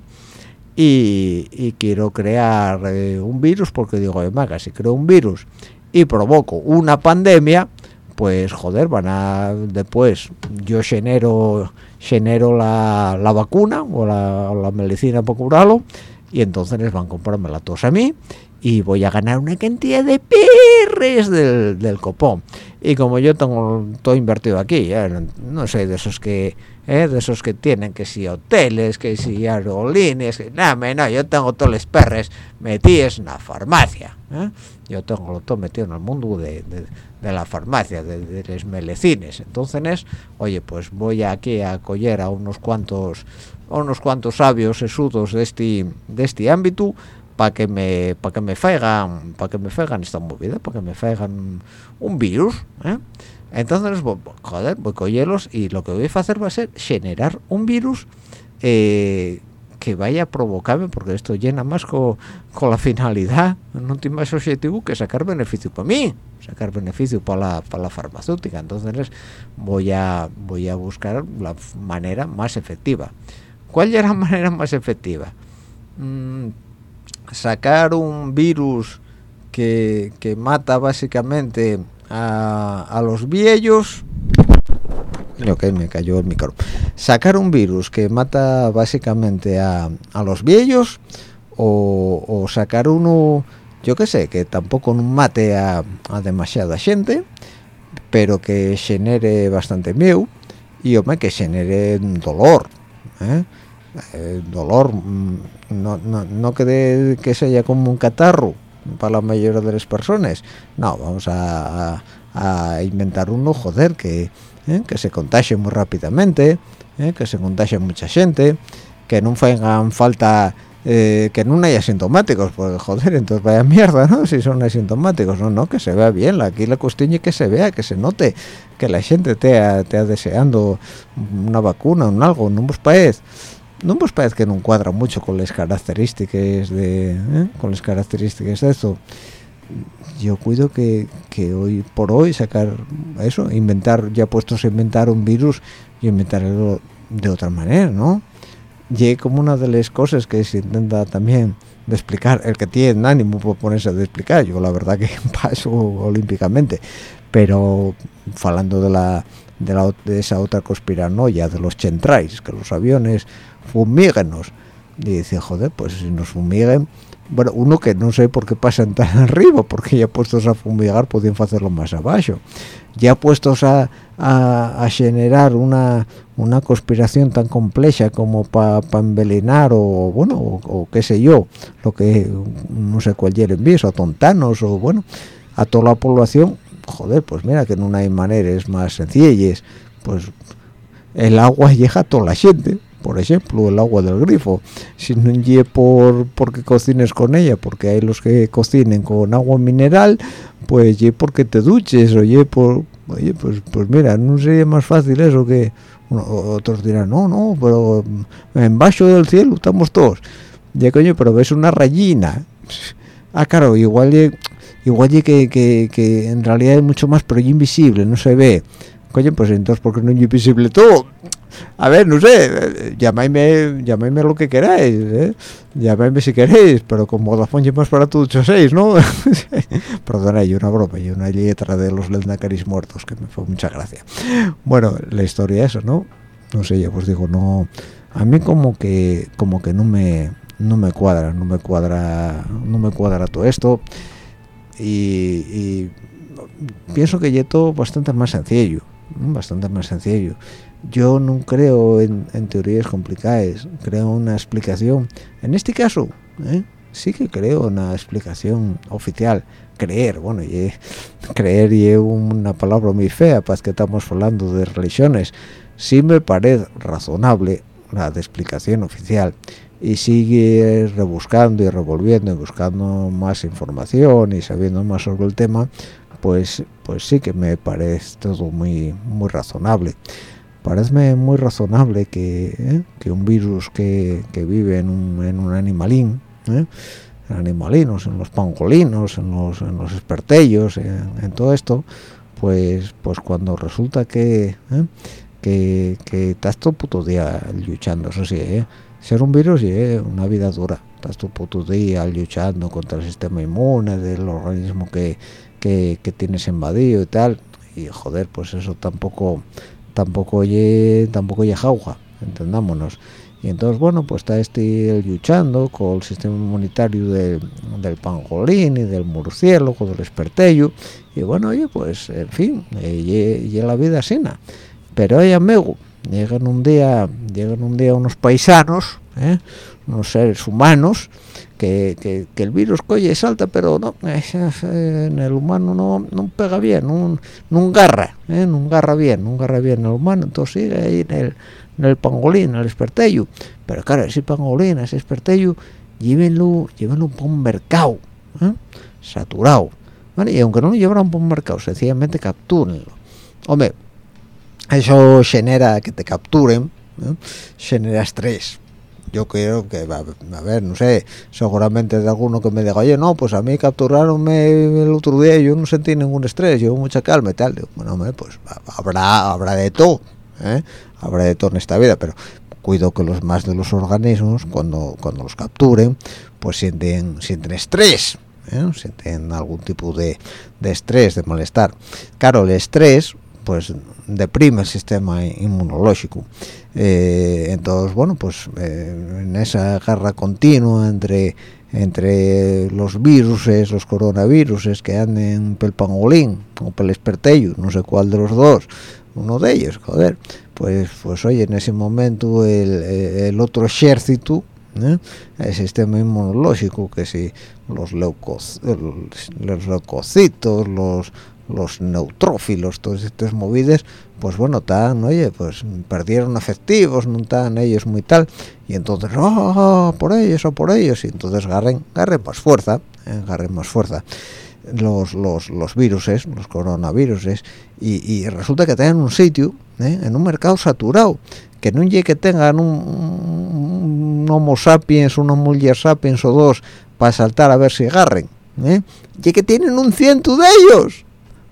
y, y quiero crear eh, un virus porque digo maga si creo un virus y provoco una pandemia pues joder van a después yo genero genero la, la vacuna o la, medicina para curarlo y entonces van a comprarme la tos a mí y voy a ganar una cantidad de perres del, del copón. Y como yo tengo todo invertido aquí no, sé de esos que ¿eh? de esos que tienen que si hoteles que si aerolíneas que nada no yo tengo todos los perres metidos en la farmacia ¿eh? yo tengo todo metido en el mundo de, de, la farmacia de, de los melecines entonces oye pues voy aquí a coger a unos cuantos a unos cuantos sabios esudos de este de este ámbito para que me para que me faigan para que me faigan esta movida para que me faigan un virus ¿eh? Entonces joder voy con hielos y lo que voy a hacer va a ser generar un virus eh, que vaya a provocarme porque esto llena más con, la finalidad no tiene más objetivo que sacar beneficio para mí sacar beneficio para la, para la farmacéutica entonces voy a voy a buscar la manera más efectiva ¿cuál es la manera más efectiva? Mm, sacar un virus que, que mata básicamente a, los viejos Ok, me cayó el micro. Sacar un virus que mata básicamente a, a los viejos o, o, sacar uno, yo qué sé, que tampoco no mate a, a, demasiada gente, pero que genere bastante miedo y hombre, que genere dolor. ¿eh? Eh, dolor, mm, no, no, no que, que sea como un catarro para la mayoría de las personas. No, vamos a, inventar uno, joder, que ¿eh? que se contagie muy rápidamente, ¿eh? que se contagie mucha gente, que no hagan falta eh, que no haya asintomáticos, pues joder, entonces vaya mierda, ¿no? Si son asintomáticos, no, no, que se vea bien, aquí la cuestión es que se vea, que se note, que la gente te te deseando una vacuna, un algo, no vos parece, no vos parece que no cuadra mucho con las características de, con las características de esto yo cuido que, que, hoy por hoy sacar eso, inventar, ya puestos a inventar un virus y inventarlo de otra manera, ¿no? Y como una de las cosas que se intenta también de explicar, el que tiene ánimo por ponerse a explicar, yo la verdad que [laughs] paso olímpicamente, pero hablando de la de, la, de esa otra conspiranoia de los chentrais, que los aviones fumígenos, y dice, joder, pues si nos fumiguen, bueno, uno que no sé por qué pasan tan [laughs] arriba, porque ya puestos a fumigar podían hacerlo más abajo. Ya puestos a, a, a generar una, una conspiración tan compleja como para pa o, bueno, o, qué sé yo, lo que no sé cuál en o tontanos, o bueno, a toda la población, joder, pues mira que no hay maneras más sencillas, pues el agua llega a toda la gente, por ejemplo el agua del grifo. Si no llegue por porque cocines con ella porque hay los que cocinen con agua mineral pues ye porque te duches oye por oye pues pues mira no sería más fácil eso que otros dirán no no pero en bajo del cielo estamos todos ya coño pero ves una rayina ah claro igual igual que, que, que en realidad hay mucho más pero invisible no se ve coño pues entonces porque no es invisible todo a ver, no sé, llamadme, llamadme lo que queráis, ¿eh? llamadme si queréis, pero como la más para todos seis, ¿no? [laughs] Perdona, hay una broma, y una letra de los Lendakaris muertos, que me fue mucha gracia. Bueno, la historia es eso, ¿no? No sé, ya pues digo, no, a mí como que, como que no me, no me cuadra, no me cuadra, no me cuadra todo esto, y, y pienso que ya todo bastante más sencillo, bastante más sencillo. Yo no creo en, teorías complicadas creo una explicación. En este caso ¿eh? sí que creo una explicación oficial. Creer bueno y creer y una palabra muy fea para que estamos hablando de religiones. Sí me parece razonable la de explicación oficial y sigue rebuscando y revolviendo y buscando más información y sabiendo más sobre el tema pues pues sí que me parece todo muy muy razonable parece muy razonable que, ¿eh? que un virus que, que vive en un, en un animalín, ¿eh? en animalinos, en los pangolinos, en los, en los espertellos, en, todo esto, pues pues cuando resulta que, ¿eh? que, que estás todo puto día luchando, eso sí, ser un virus es una vida dura, estás todo puto día luchando contra el sistema inmune del organismo que, que, que tienes invadido y tal, y joder, pues eso tampoco tampoco oye tampoco oye jauja entendámonos. Y entonces bueno pues está este luchando con el sistema inmunitario del pangolín y del murciélago del espertello. Y bueno oye pues en fin y, la vida sina. Pero hay amigo llegan un día llegan un día unos paisanos ¿eh? unos seres humanos que, el virus coye salta pero no en el humano no, no pega bien no, no garra ¿eh? no garra bien no garra bien el humano entonces sigue ahí en el, en el pangolín el espertello pero claro ese pangolín ese espertello llévenlo llévenlo para un mercado ¿eh? saturado y aunque no lo llevaran para un mercado sencillamente captúrenlo hombre eso genera que te capturen genera estrés yo creo que a ver no sé seguramente de alguno que me diga oye no pues a mí capturaronme el otro día y yo no sentí ningún estrés yo mucha calma y tal bueno pues habrá habrá de todo ¿eh? habrá de todo en esta vida pero cuido que los más de los organismos cuando cuando los capturen pues sienten sienten estrés ¿eh? sienten algún tipo de, de estrés de malestar claro el estrés pues deprime el sistema inmunológico eh, entonces bueno pues eh, en esa guerra continua entre entre los virus los coronavirus que anden pel pangolín o pel espertello no sé cuál de los dos uno de ellos joder pues pues oye en ese momento el, otro ejército ¿eh? el sistema inmunológico que si los, leucos, los leucocitos los los neutrófilos, todos estos movides, pues bueno, están, oye, pues perdieron efectivos, no están ellos muy tal, y entonces, oh, por ellos o por ellos, y entonces agarren, agarren más fuerza, eh, agarren más fuerza los, los, los viruses, los coronaviruses, y, resulta que tienen un sitio, eh, en un mercado saturado, que no llegue que tengan un, homo sapiens, una mujer sapiens o dos, para saltar a ver si agarren, ¿eh? y que tienen un ciento de ellos,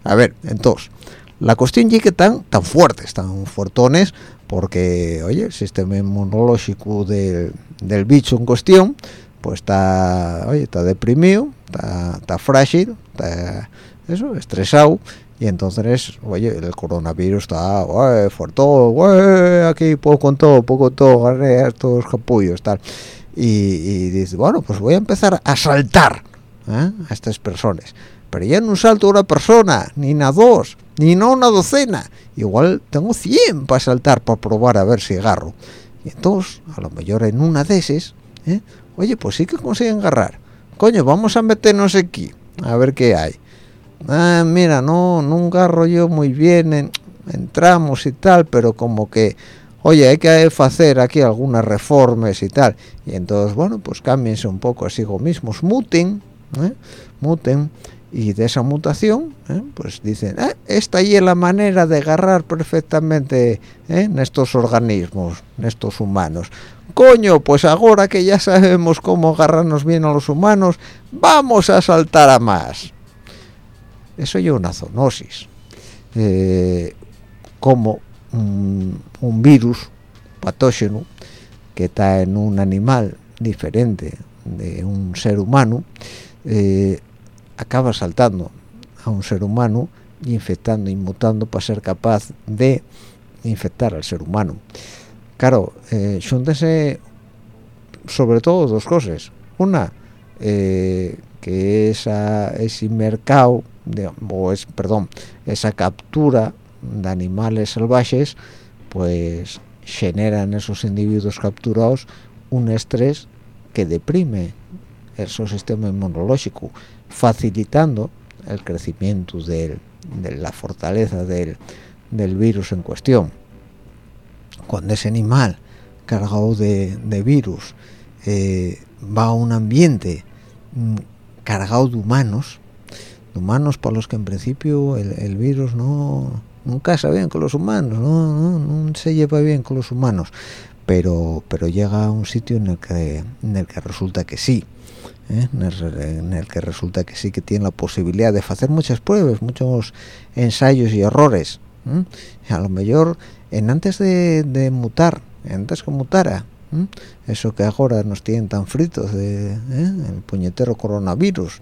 a ver, entonces, la cuestión es que están tan fuertes, tan fuertones, porque, oye, el sistema inmunológico del, bicho en cuestión, pues está, oye, está deprimido, está, frágil, está, eso, estresado, y entonces, oye, el coronavirus está, oye, fuerte, aquí poco con todo, poco con todo, agarré estos capullos, tal. Y, y dice, bueno, pues voy a empezar a saltar ¿eh? a estas personas pero ya no salto una persona, ni una dos, ni no una docena. Igual tengo 100 para saltar para probar a ver si agarro. Y entonces, a lo mejor en una de esas, ¿eh? oye, pues sí que consiguen agarrar. Coño, vamos a meternos aquí, a ver qué hay. Ah, mira, no, no agarro yo muy bien, entramos y tal, pero como que, oye, hay que hacer aquí algunas reformas y tal. Y entonces, bueno, pues cámbiense un poco así mismos, muten, ¿eh? muten y de esa mutación ¿eh? pues dicen eh, esta ahí es la manera de agarrar perfectamente ¿eh? en estos organismos en estos humanos coño pues ahora que ya sabemos cómo agarrarnos bien a los humanos vamos a saltar a más eso es una zoonosis como un, un, virus patógeno que está en un animal diferente de un ser humano acaba saltando a un ser humano infectando y mutando para ser capaz de infectar al ser humano. Claro eh, sobre todo dos cosas. Una eh, que esa, ese mercado de, o es perdón esa captura de animales salvajes pues generan esos individuos capturados un estrés que deprime el sistema inmunológico facilitando el crecimiento de, la fortaleza del, virus en cuestión. Cuando ese animal cargado de, virus eh, va a un ambiente mm, cargado de humanos, de humanos para los que en principio el, virus no nunca casa bien con los humanos, no, no, se lleva bien con los humanos, pero pero llega a un sitio en el que en el que resulta que sí ¿eh? en, el, que resulta que sí que tiene la posibilidad de hacer muchas pruebas, muchos ensayos y errores. A lo mejor, en antes de, mutar, antes que mutara, eso que ahora nos tienen tan fritos de ¿eh? el puñetero coronavirus,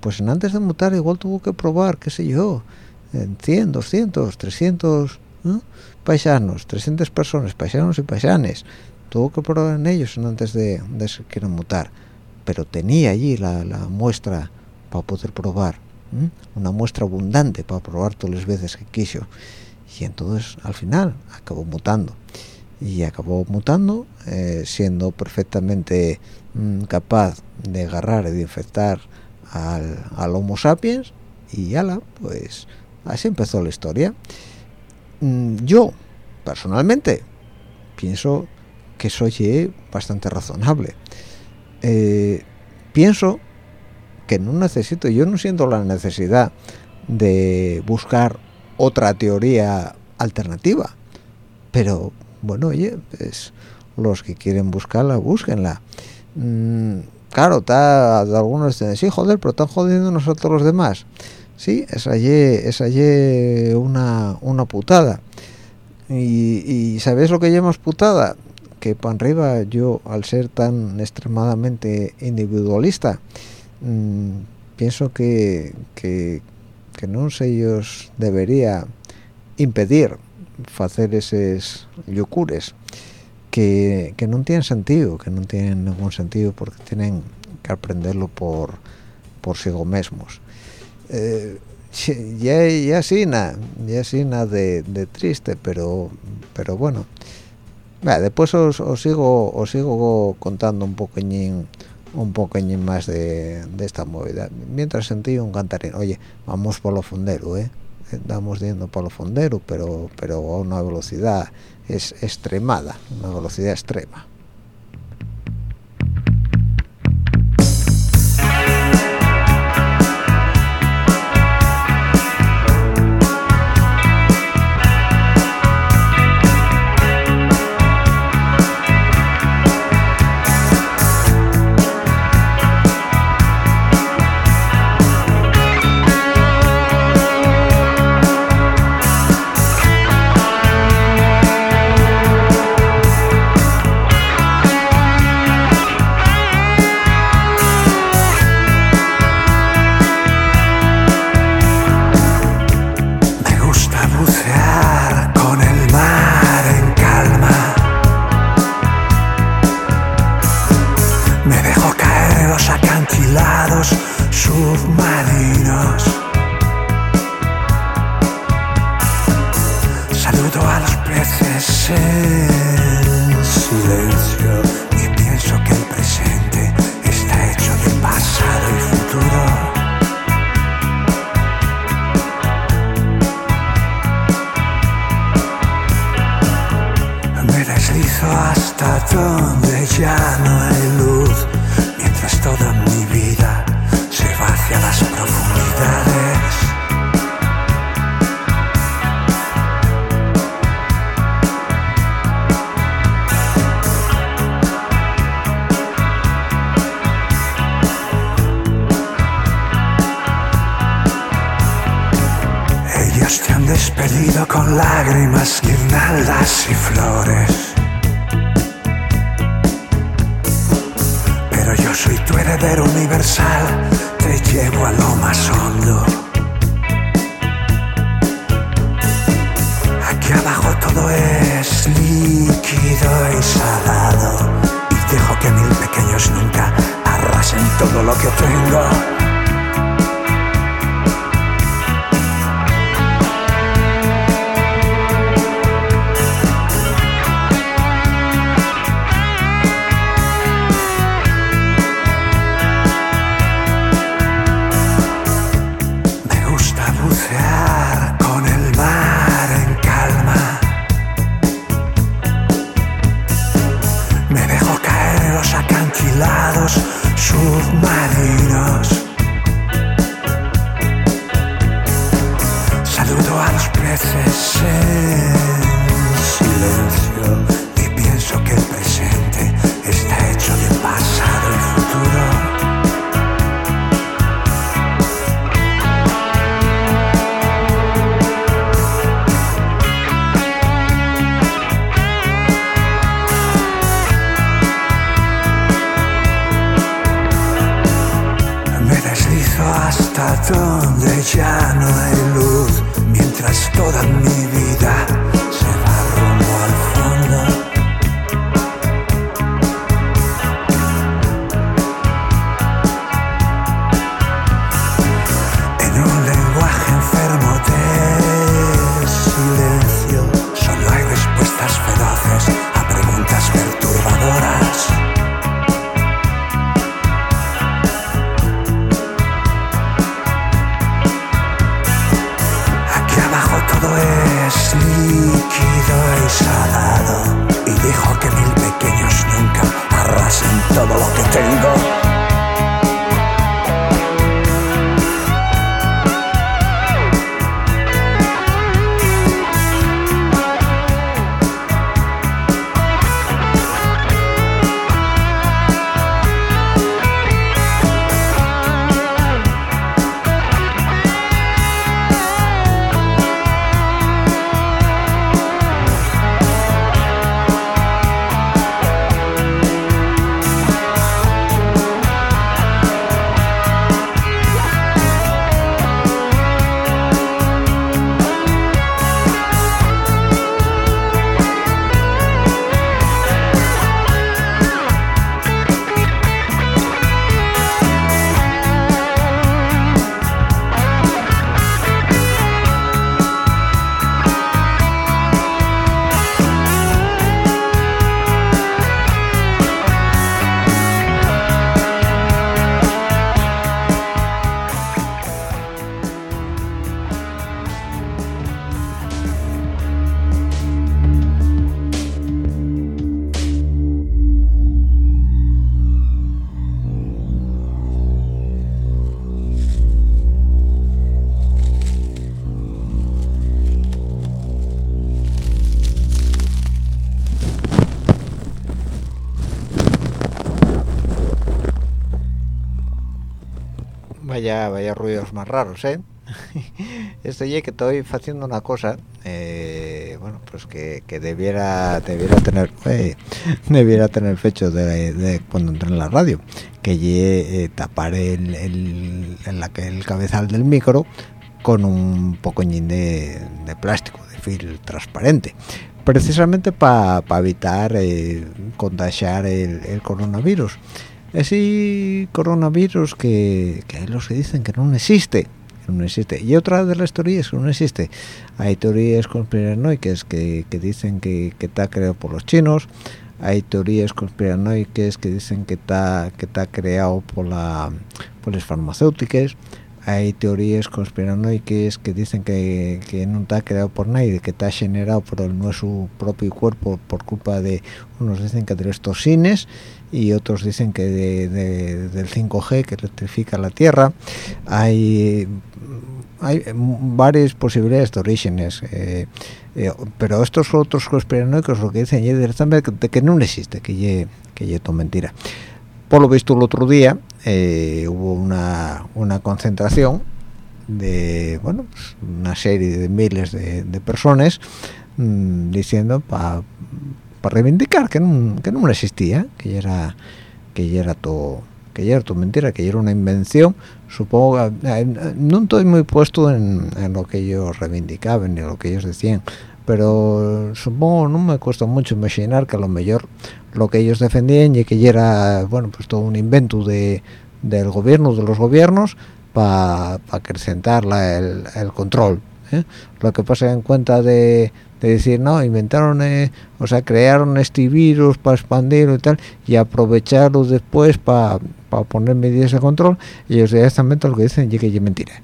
pues en antes de mutar igual tuvo que probar, qué sé yo, en 100, 200, 300 paisanos, 300 personas, paisanos y paisanes, tuvo que probar en ellos antes de, de que mutar pero tenía allí la, muestra para poder probar una muestra abundante para probar todas las veces que quiso. Y entonces al final acabó mutando. Y acabó mutando eh, siendo perfectamente mm, capaz de agarrar y de infectar al, Homo sapiens. Y ala, pues así empezó la historia. Mm, yo personalmente pienso que soy bastante razonable eh, pienso que no necesito, yo no siento la necesidad de buscar otra teoría alternativa, pero bueno, oye, pues, los que quieren buscarla búsquenla. Mm, claro está algunos dicen sí joder pero están jodiendo nosotros los demás sí esa allí esa una una putada. Y, sabéis lo que llamamos putada que para arriba yo al ser tan extremadamente individualista mm, pienso que, que, que no sé ellos debería impedir hacer esos yocures que, que, no tienen sentido, que no tienen ningún sentido porque tienen que aprenderlo por, por sí mismos. Eh, [laughs] ya, ya nada, ya sí nada de, de, triste, pero pero bueno. Después os, os, sigo os sigo contando un poqueñín un poqueñín más de, de esta movida. Mientras sentí un cantarín, oye, vamos por lo fondero, ¿eh? Estamos yendo por lo fondero, pero, pero a una velocidad es extremada, una velocidad extrema. donde ya no hay luz, mientras toda mi vida vaya vaya ruidos más raros eh [laughs] esto ya que estoy haciendo una cosa eh, bueno pues que, debiera debiera tener eh, [laughs] debiera tener fecho de, cuando entré en la radio. Que ye eh, tapar el, el, el, cabezal del micro con un pocoñín de, de plástico de fil transparente. Precisamente para evitar contagiar el, coronavirus ese coronavirus que, que hay los que dicen que no existe no existe. Y otra de las teorías que no existe, hay teorías conspiranoicas que, que dicen que, está creado por los chinos, hay teorías conspiranoicas que dicen que está que está creado por la por las farmacéuticas, hay teorías conspiranoicas que dicen que, que no está creado por nadie, que está generado por el nuestro propio cuerpo por culpa de, unos dicen que de los toxines y otros dicen que de, del 5G que electrifica la Tierra. Hay, hay varias posibilidades de orígenes, eh, eh, pero estos otros conspiranoicos lo que dicen es directamente que, que no existe, que ye, que todo mentira. Por lo visto el otro día eh, hubo una, una concentración de bueno una serie de miles de, personas mm, diciendo para para reivindicar que no, que no existía, que era que ya era todo que era todo mentira, que ya era una invención, supongo, eh, no estoy muy puesto en, lo que ellos reivindicaban ni lo que ellos decían, pero supongo, no me cuesta mucho imaginar que a lo mejor lo que ellos defendían y que era, bueno, pues todo un invento de, del gobierno, de los gobiernos, para acrecentar el, el, control. ¿eh? Lo que pasa en cuenta de, de decir, no, inventaron, eh, o sea, crearon este virus para expandirlo y tal, y aprovecharlo después para poner medidas de control, y ellos directamente lo que dicen es que es mentira.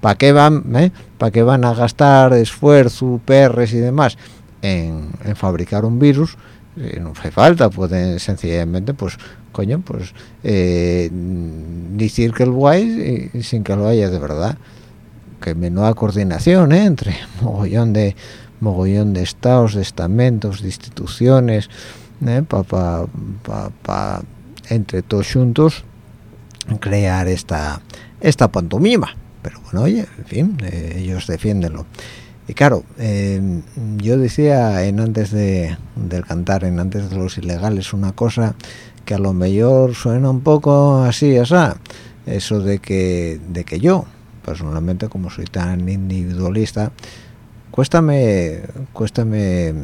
¿Para qué van, eh? ¿Para qué van a gastar esfuerzo, PRs y demás en, fabricar un virus? Eh, no hace falta, pueden sencillamente, pues, coño, pues, decir que el guay sin que lo haya de verdad que menuda coordinación ¿eh? entre mogollón de mogollón de estados, de estamentos, de instituciones, ¿eh? para pa, entre todos juntos crear esta esta pantomima. Pero bueno, oye, en fin, eh, ellos defiéndenlo. Y claro, yo decía en antes de, del cantar, en antes de los ilegales, una cosa que a lo mejor suena un poco así, esa, eso de que, de que yo, personalmente como soy tan individualista cuéstame cuéstame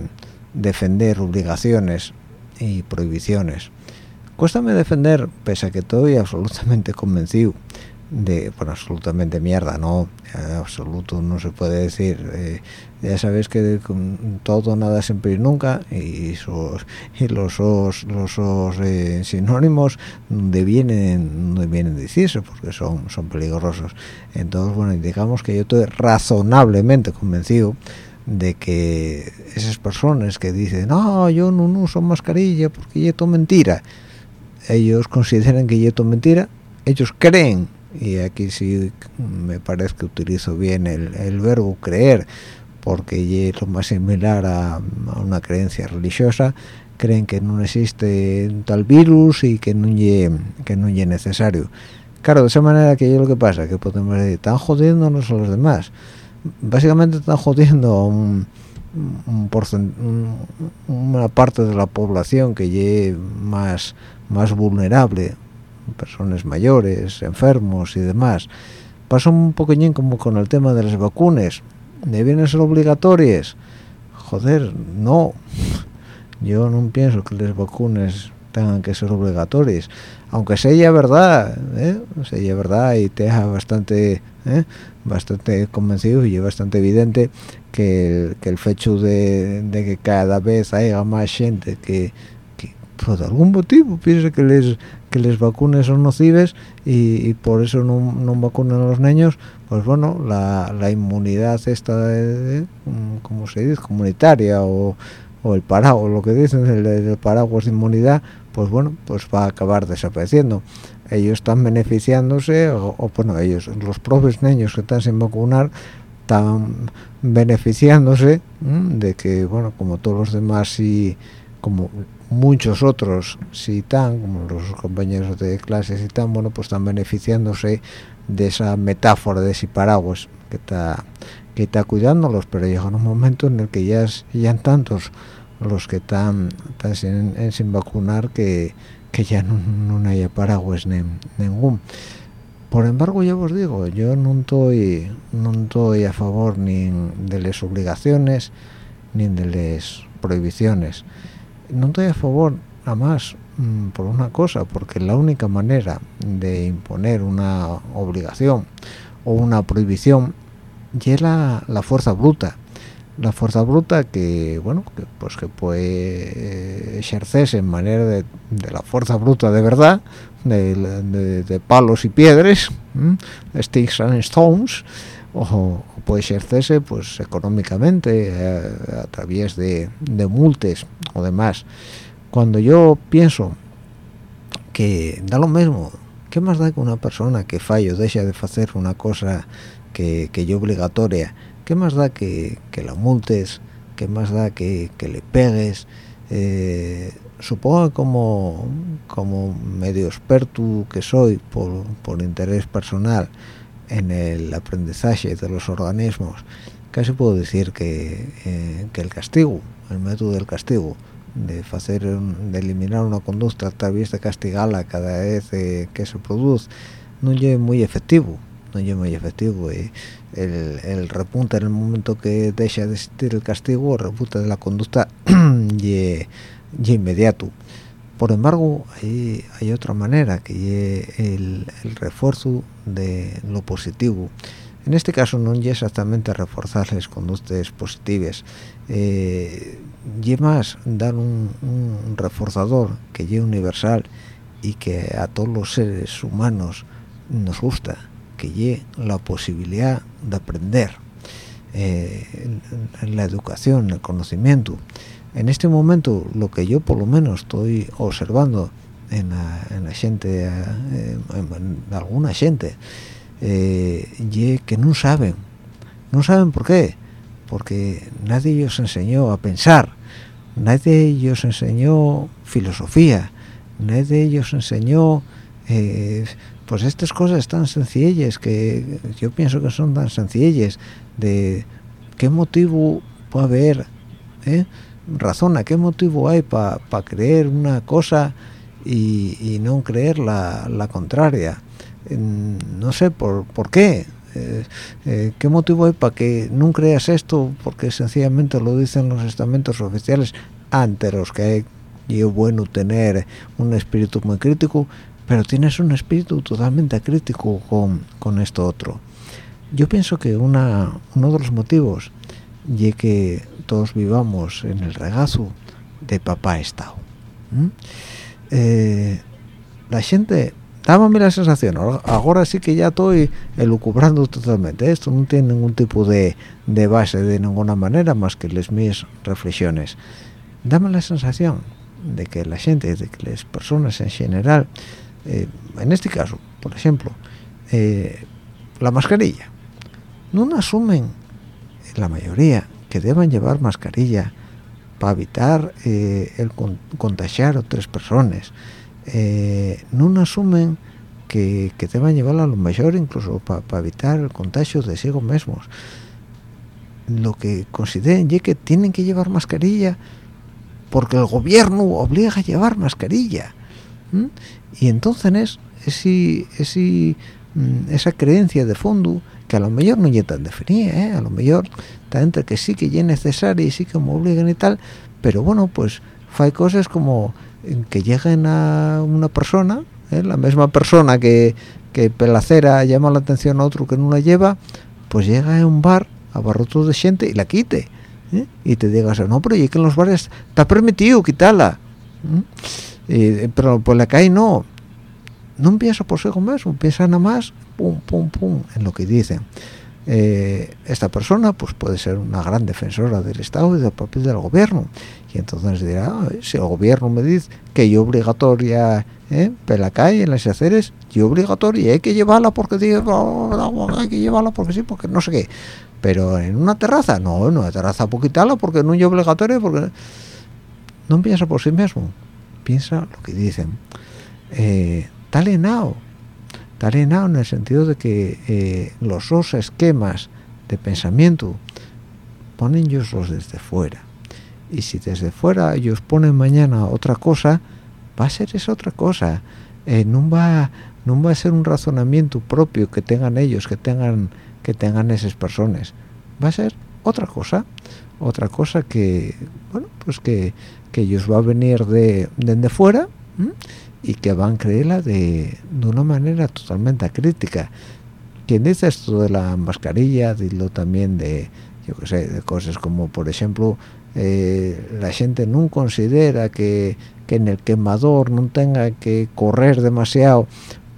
defender obligaciones y prohibiciones. Cuéstame defender pese a que estoy absolutamente convencido de bueno absolutamente mierda no absoluto no se puede decir. Eh, ya sabéis que todo nada siempre y nunca y, y los los eh, sinónimos de vienen de vienen decirse porque son son peligrosos. Entonces bueno digamos que yo estoy razonablemente convencido de que esas personas que dicen no yo no uso mascarilla porque esto mentira ellos consideran que esto mentira ellos creen y aquí sí me parece que utilizo bien el, verbo creer porque es lo más similar a, una creencia religiosa. Creen que no existe tal virus y que no es que no es necesario. Claro de esa manera que yo lo que pasa que podemos decir están jodiéndonos a los demás básicamente están jodiendo un, un, una parte de la población que es más más vulnerable personas mayores, enfermos y demás. Pasa un poquillín como con el tema de las vacunas. ¿Deben ser obligatorias? Joder, no. [laughs] Yo no pienso que las vacunas tengan que ser obligatorias. Aunque sea verdad, ¿eh? sea verdad y te deja bastante, ¿eh? bastante convencido y bastante evidente que, que el hecho de, que cada vez haya más gente que por algún motivo piensa que les que les vacunas son nocivas y, por eso no, no, vacunan a los niños, pues bueno, la, la inmunidad esta, de, como se dice, comunitaria o, o el paraguas, lo que dicen, el, paraguas de inmunidad, pues bueno, pues va a acabar desapareciendo. Ellos están beneficiándose, o, bueno, ellos, los propios niños que están sin vacunar, están beneficiándose de que, bueno, como todos los demás y como muchos otros si están como los compañeros de clase si están bueno pues están beneficiándose de esa metáfora de ese paraguas que está que está cuidándolos pero llega un momento en el que ya ya tantos los que están, sin, vacunar que, ya no, haya paraguas ningún. Por embargo ya os digo yo no estoy no estoy a favor ni de las obligaciones ni de las prohibiciones no estoy a favor nada más mm, por una cosa porque la única manera de imponer una obligación o una prohibición es la, fuerza bruta. La fuerza bruta que bueno que pues que puede ejercerse en manera de, la fuerza bruta de verdad de, palos y piedras sticks and stones o, puede ejercerse pues económicamente eh, a, través de, de multes o demás. Cuando yo pienso que da lo mismo ¿qué más da que una persona que fallo deja de hacer una cosa que, que yo obligatoria ¿qué más da que, que la multes qué más da que, que le pegues eh, supongo como como medio experto que soy por, por interés personal en el aprendizaje de los organismos casi puedo decir que, eh, que el castigo el método del castigo de hacer de eliminar una conducta a través de castigarla cada vez eh, que se produce no es muy efectivo no es muy efectivo y el, el, repunte en el momento que deja de existir el castigo el repunte de la conducta [clears throat] y, inmediato por embargo hay, otra manera que es el, refuerzo de lo positivo. En este caso no es exactamente reforzar las conductas positivas eh, y más dar un, reforzador que es universal y que a todos los seres humanos nos gusta que es la posibilidad de aprender eh, la educación, el conocimiento en este momento lo que yo por lo menos estoy observando en la, gente eh, en, alguna gente eh, y que no saben. No saben por qué. Porque nadie ellos enseñó a pensar. Nadie ellos enseñó filosofía. Nadie ellos enseñó eh, pues estas cosas tan sencillas que yo pienso que son tan sencillas de qué motivo puede haber eh? Razona qué motivo hay para creer una cosa y, no creer la, la contraria no sé por, por qué eh, eh, ¿qué motivo hay para que no creas esto? Porque sencillamente lo dicen los estamentos oficiales ante los que hay bueno tener un espíritu muy crítico, pero tienes un espíritu totalmente crítico con, esto otro. Yo pienso que una, uno de los motivos es que todos vivamos en el regazo de papá Estado. Eh, la gente dábame la sensación ahora sí que ya estoy elucubrando totalmente esto no tiene ningún tipo de, base de ninguna manera más que las mis reflexiones dame la sensación de que la gente de que las personas en general eh, en este caso por ejemplo eh, la mascarilla no asumen la mayoría que deban llevar mascarilla para evitar eh, el contagiar a otras personas. Eh, no asumen que, que deban llevar a lo mejor incluso para evitar el contagio de sí mismos. Lo que consideren es que tienen que llevar mascarilla porque el gobierno obliga a llevar mascarilla y entonces es mm, esa creencia de fondo que a lo mejor no es tan definida ¿eh? a lo mejor está entre que sí que es necesario y sí que me obligan y tal pero bueno pues hay cosas como que lleguen a una persona, ¿eh? la misma persona que, que pelacera llama la atención a otro que no la lleva, pues llega a un bar abarroto de gente y la quite. ¿eh? Y te digas, no, pero y que en los bares está permitido quitarla. pero por la calle no. No empieza por sí mismo, piensa nada más, pum, pum, pum, en lo que dicen. Eh, esta persona pues puede ser una gran defensora del Estado y del papel del gobierno y entonces dirá ah, si el gobierno me dice que yo obligatoria ¿eh? la calle en las aceres yo obligatoria hay que llevarla porque hay que llevarla porque sí porque no sé qué pero en una terraza no en una terraza quitarla porque no es obligatoria porque no piensa por sí mismo piensa lo que dicen eh, en el sentido de que eh, los dos esquemas de pensamiento ponen ellos los desde fuera. Y si desde fuera ellos ponen mañana otra cosa va a ser esa otra cosa. Eh, no va va a ser un razonamiento propio que tengan ellos que tengan que tengan esas personas. Va a ser otra cosa otra cosa que bueno pues que, que ellos va a venir de desde fuera y que van a creerla de, de una manera totalmente crítica. Quien dice esto de la mascarilla dilo también de yo sé de cosas como por ejemplo eh, la gente no considera que, que, en el quemador no tenga que correr demasiado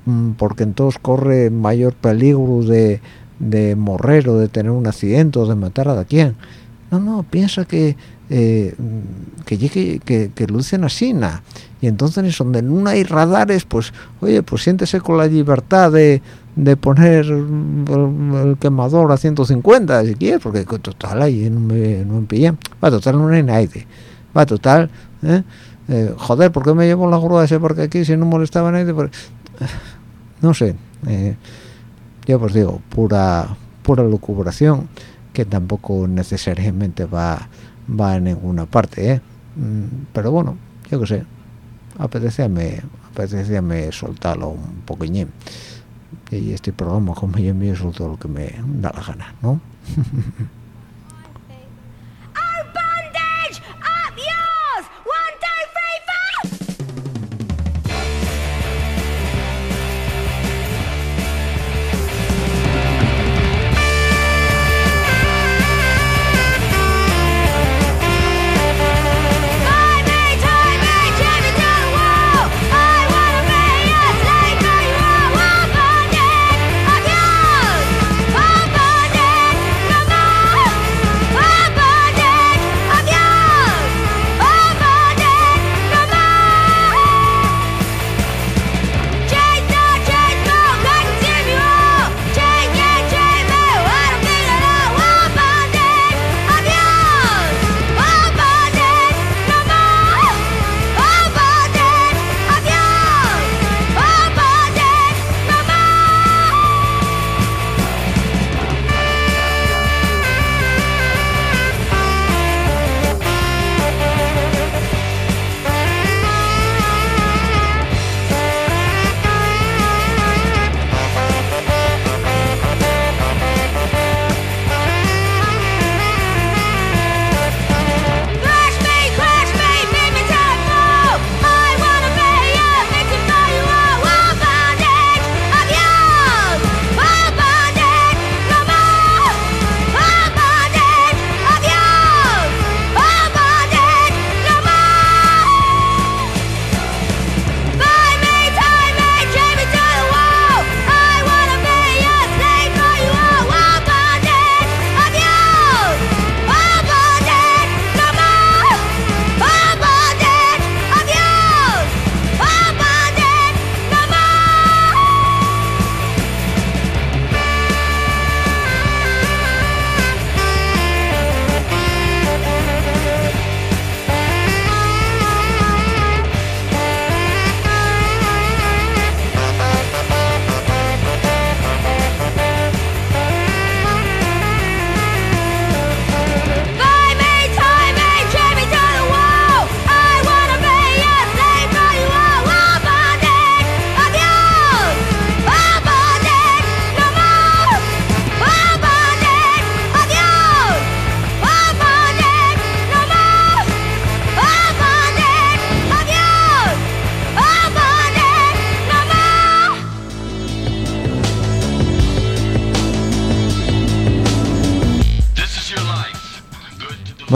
mm, porque entonces corre mayor peligro de, de morrer o de tener un accidente o de matar a quien. No no piensa que eh, que que, que lucen así y entonces donde no hay radares pues oye pues siéntese con la libertad de, de poner el quemador a 150 si quieres porque total ahí no me, no me pillan va total no hay nadie va total ¿eh? Eh, joder ¿por qué me llevo la grúa ese porque aquí si no molestaba a nadie pues, no sé eh, yo pues digo pura pura lucubración que tampoco necesariamente va va a ninguna parte ¿eh? Mm, pero bueno yo qué sé apetecíame apetecíame soltarlo un poquillín y este programa como yo envío solto lo que me da la gana ¿no? [laughs]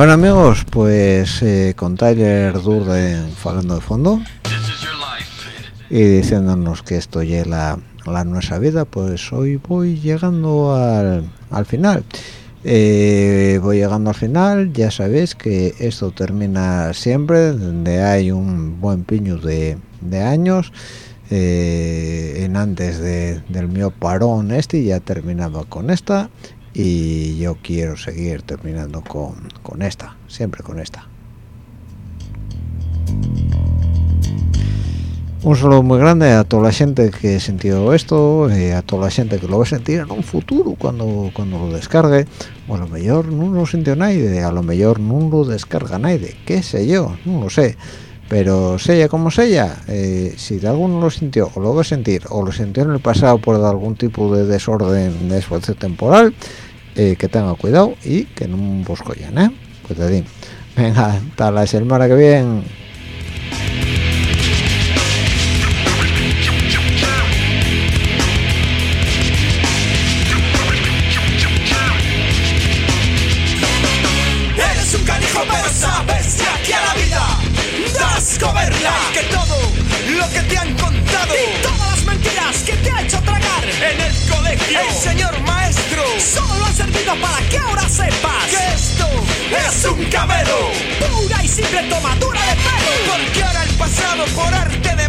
Bueno amigos, pues eh, con Tyler Durden falando de fondo y diciéndonos que esto ya la, la nuestra vida, pues hoy voy llegando al, final. Eh, voy llegando al final, ya sabéis que esto termina siempre, donde hay un buen piño de, años. Eh, en antes del mío parón este ya terminaba con esta y yo quiero seguir terminando con, con esta, siempre con esta. Un saludo muy grande a toda la gente que ha sentido esto, eh, a toda la gente que lo va a sentir en un futuro cuando, cuando lo descargue. O a lo mejor no lo sintió nadie, a lo mejor no lo descarga nadie, qué sé yo, no lo sé. Pero sea como sea, eh, si alguno lo sintió o lo va a sentir o lo sintió en el pasado por algún tipo de desorden de esfuerzo temporal, eh, que tenga cuidado y que no vos collan, ¿eh? Pues te digo. Venga, hasta la semana que viene. Es un cabelo. Pura y simple tomadura de pelo. Porque ahora el pasado por arte de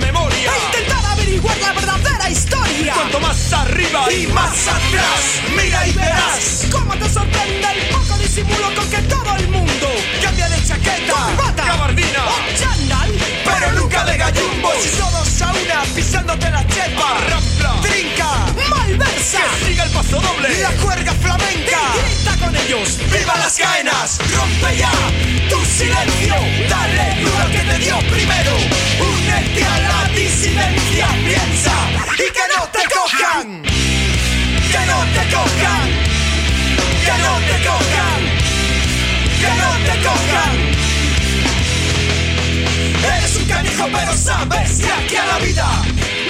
memoria e intentar averiguar la verdadera historia. Cuanto más arriba y más atrás, mira y verás cómo te sorprende el poco disimulo con que todo el mundo cambia de chaqueta, corbata, gabardina o chándal, pero nunca de gallumbos. Y todos a una pisándote la chepa, rampla, trinca, que siga el paso doble, la cuerga flamenca, y grita con ellos, viva las caenas, rompe ya tu silencio, dale duro que te dio primero, únete a la disidencia, piensa y que no te cojan, que no te cojan, que no te cojan, que no te cojan. Eres un canijo pero sabes que aquí a la vida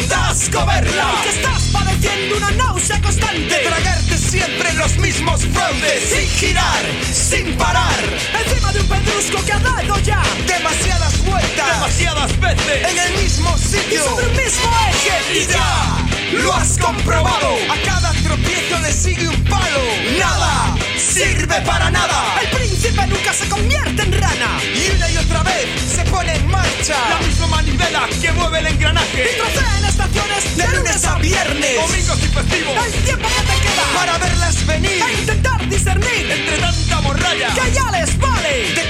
das coberla. Y que estás padeciendo una náusea constante. Tragarte siempre los mismos fraudes. Sin girar, sin parar. Encima de un pedrusco que ha dado ya Demasiadas vueltas. Demasiadas veces. En el mismo sitio. Y sobre el mismo eje. Y ya lo has comprobado. A cada tropiezo le sigue un palo. Nada sirve para nada. El príncipe nunca se convierte marcha La misma manivela que mueve el engranaje. Y trocea en estaciones de lunes a viernes. Domingos y festivos. El tiempo que te queda para verlas venir. E intentar discernir entre tanta morralla Que ya les vale. De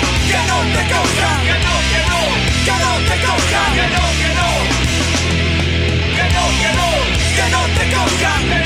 que no te causan, que no, que no, que no te causan, que no, que no, que no, que no, que no te causan.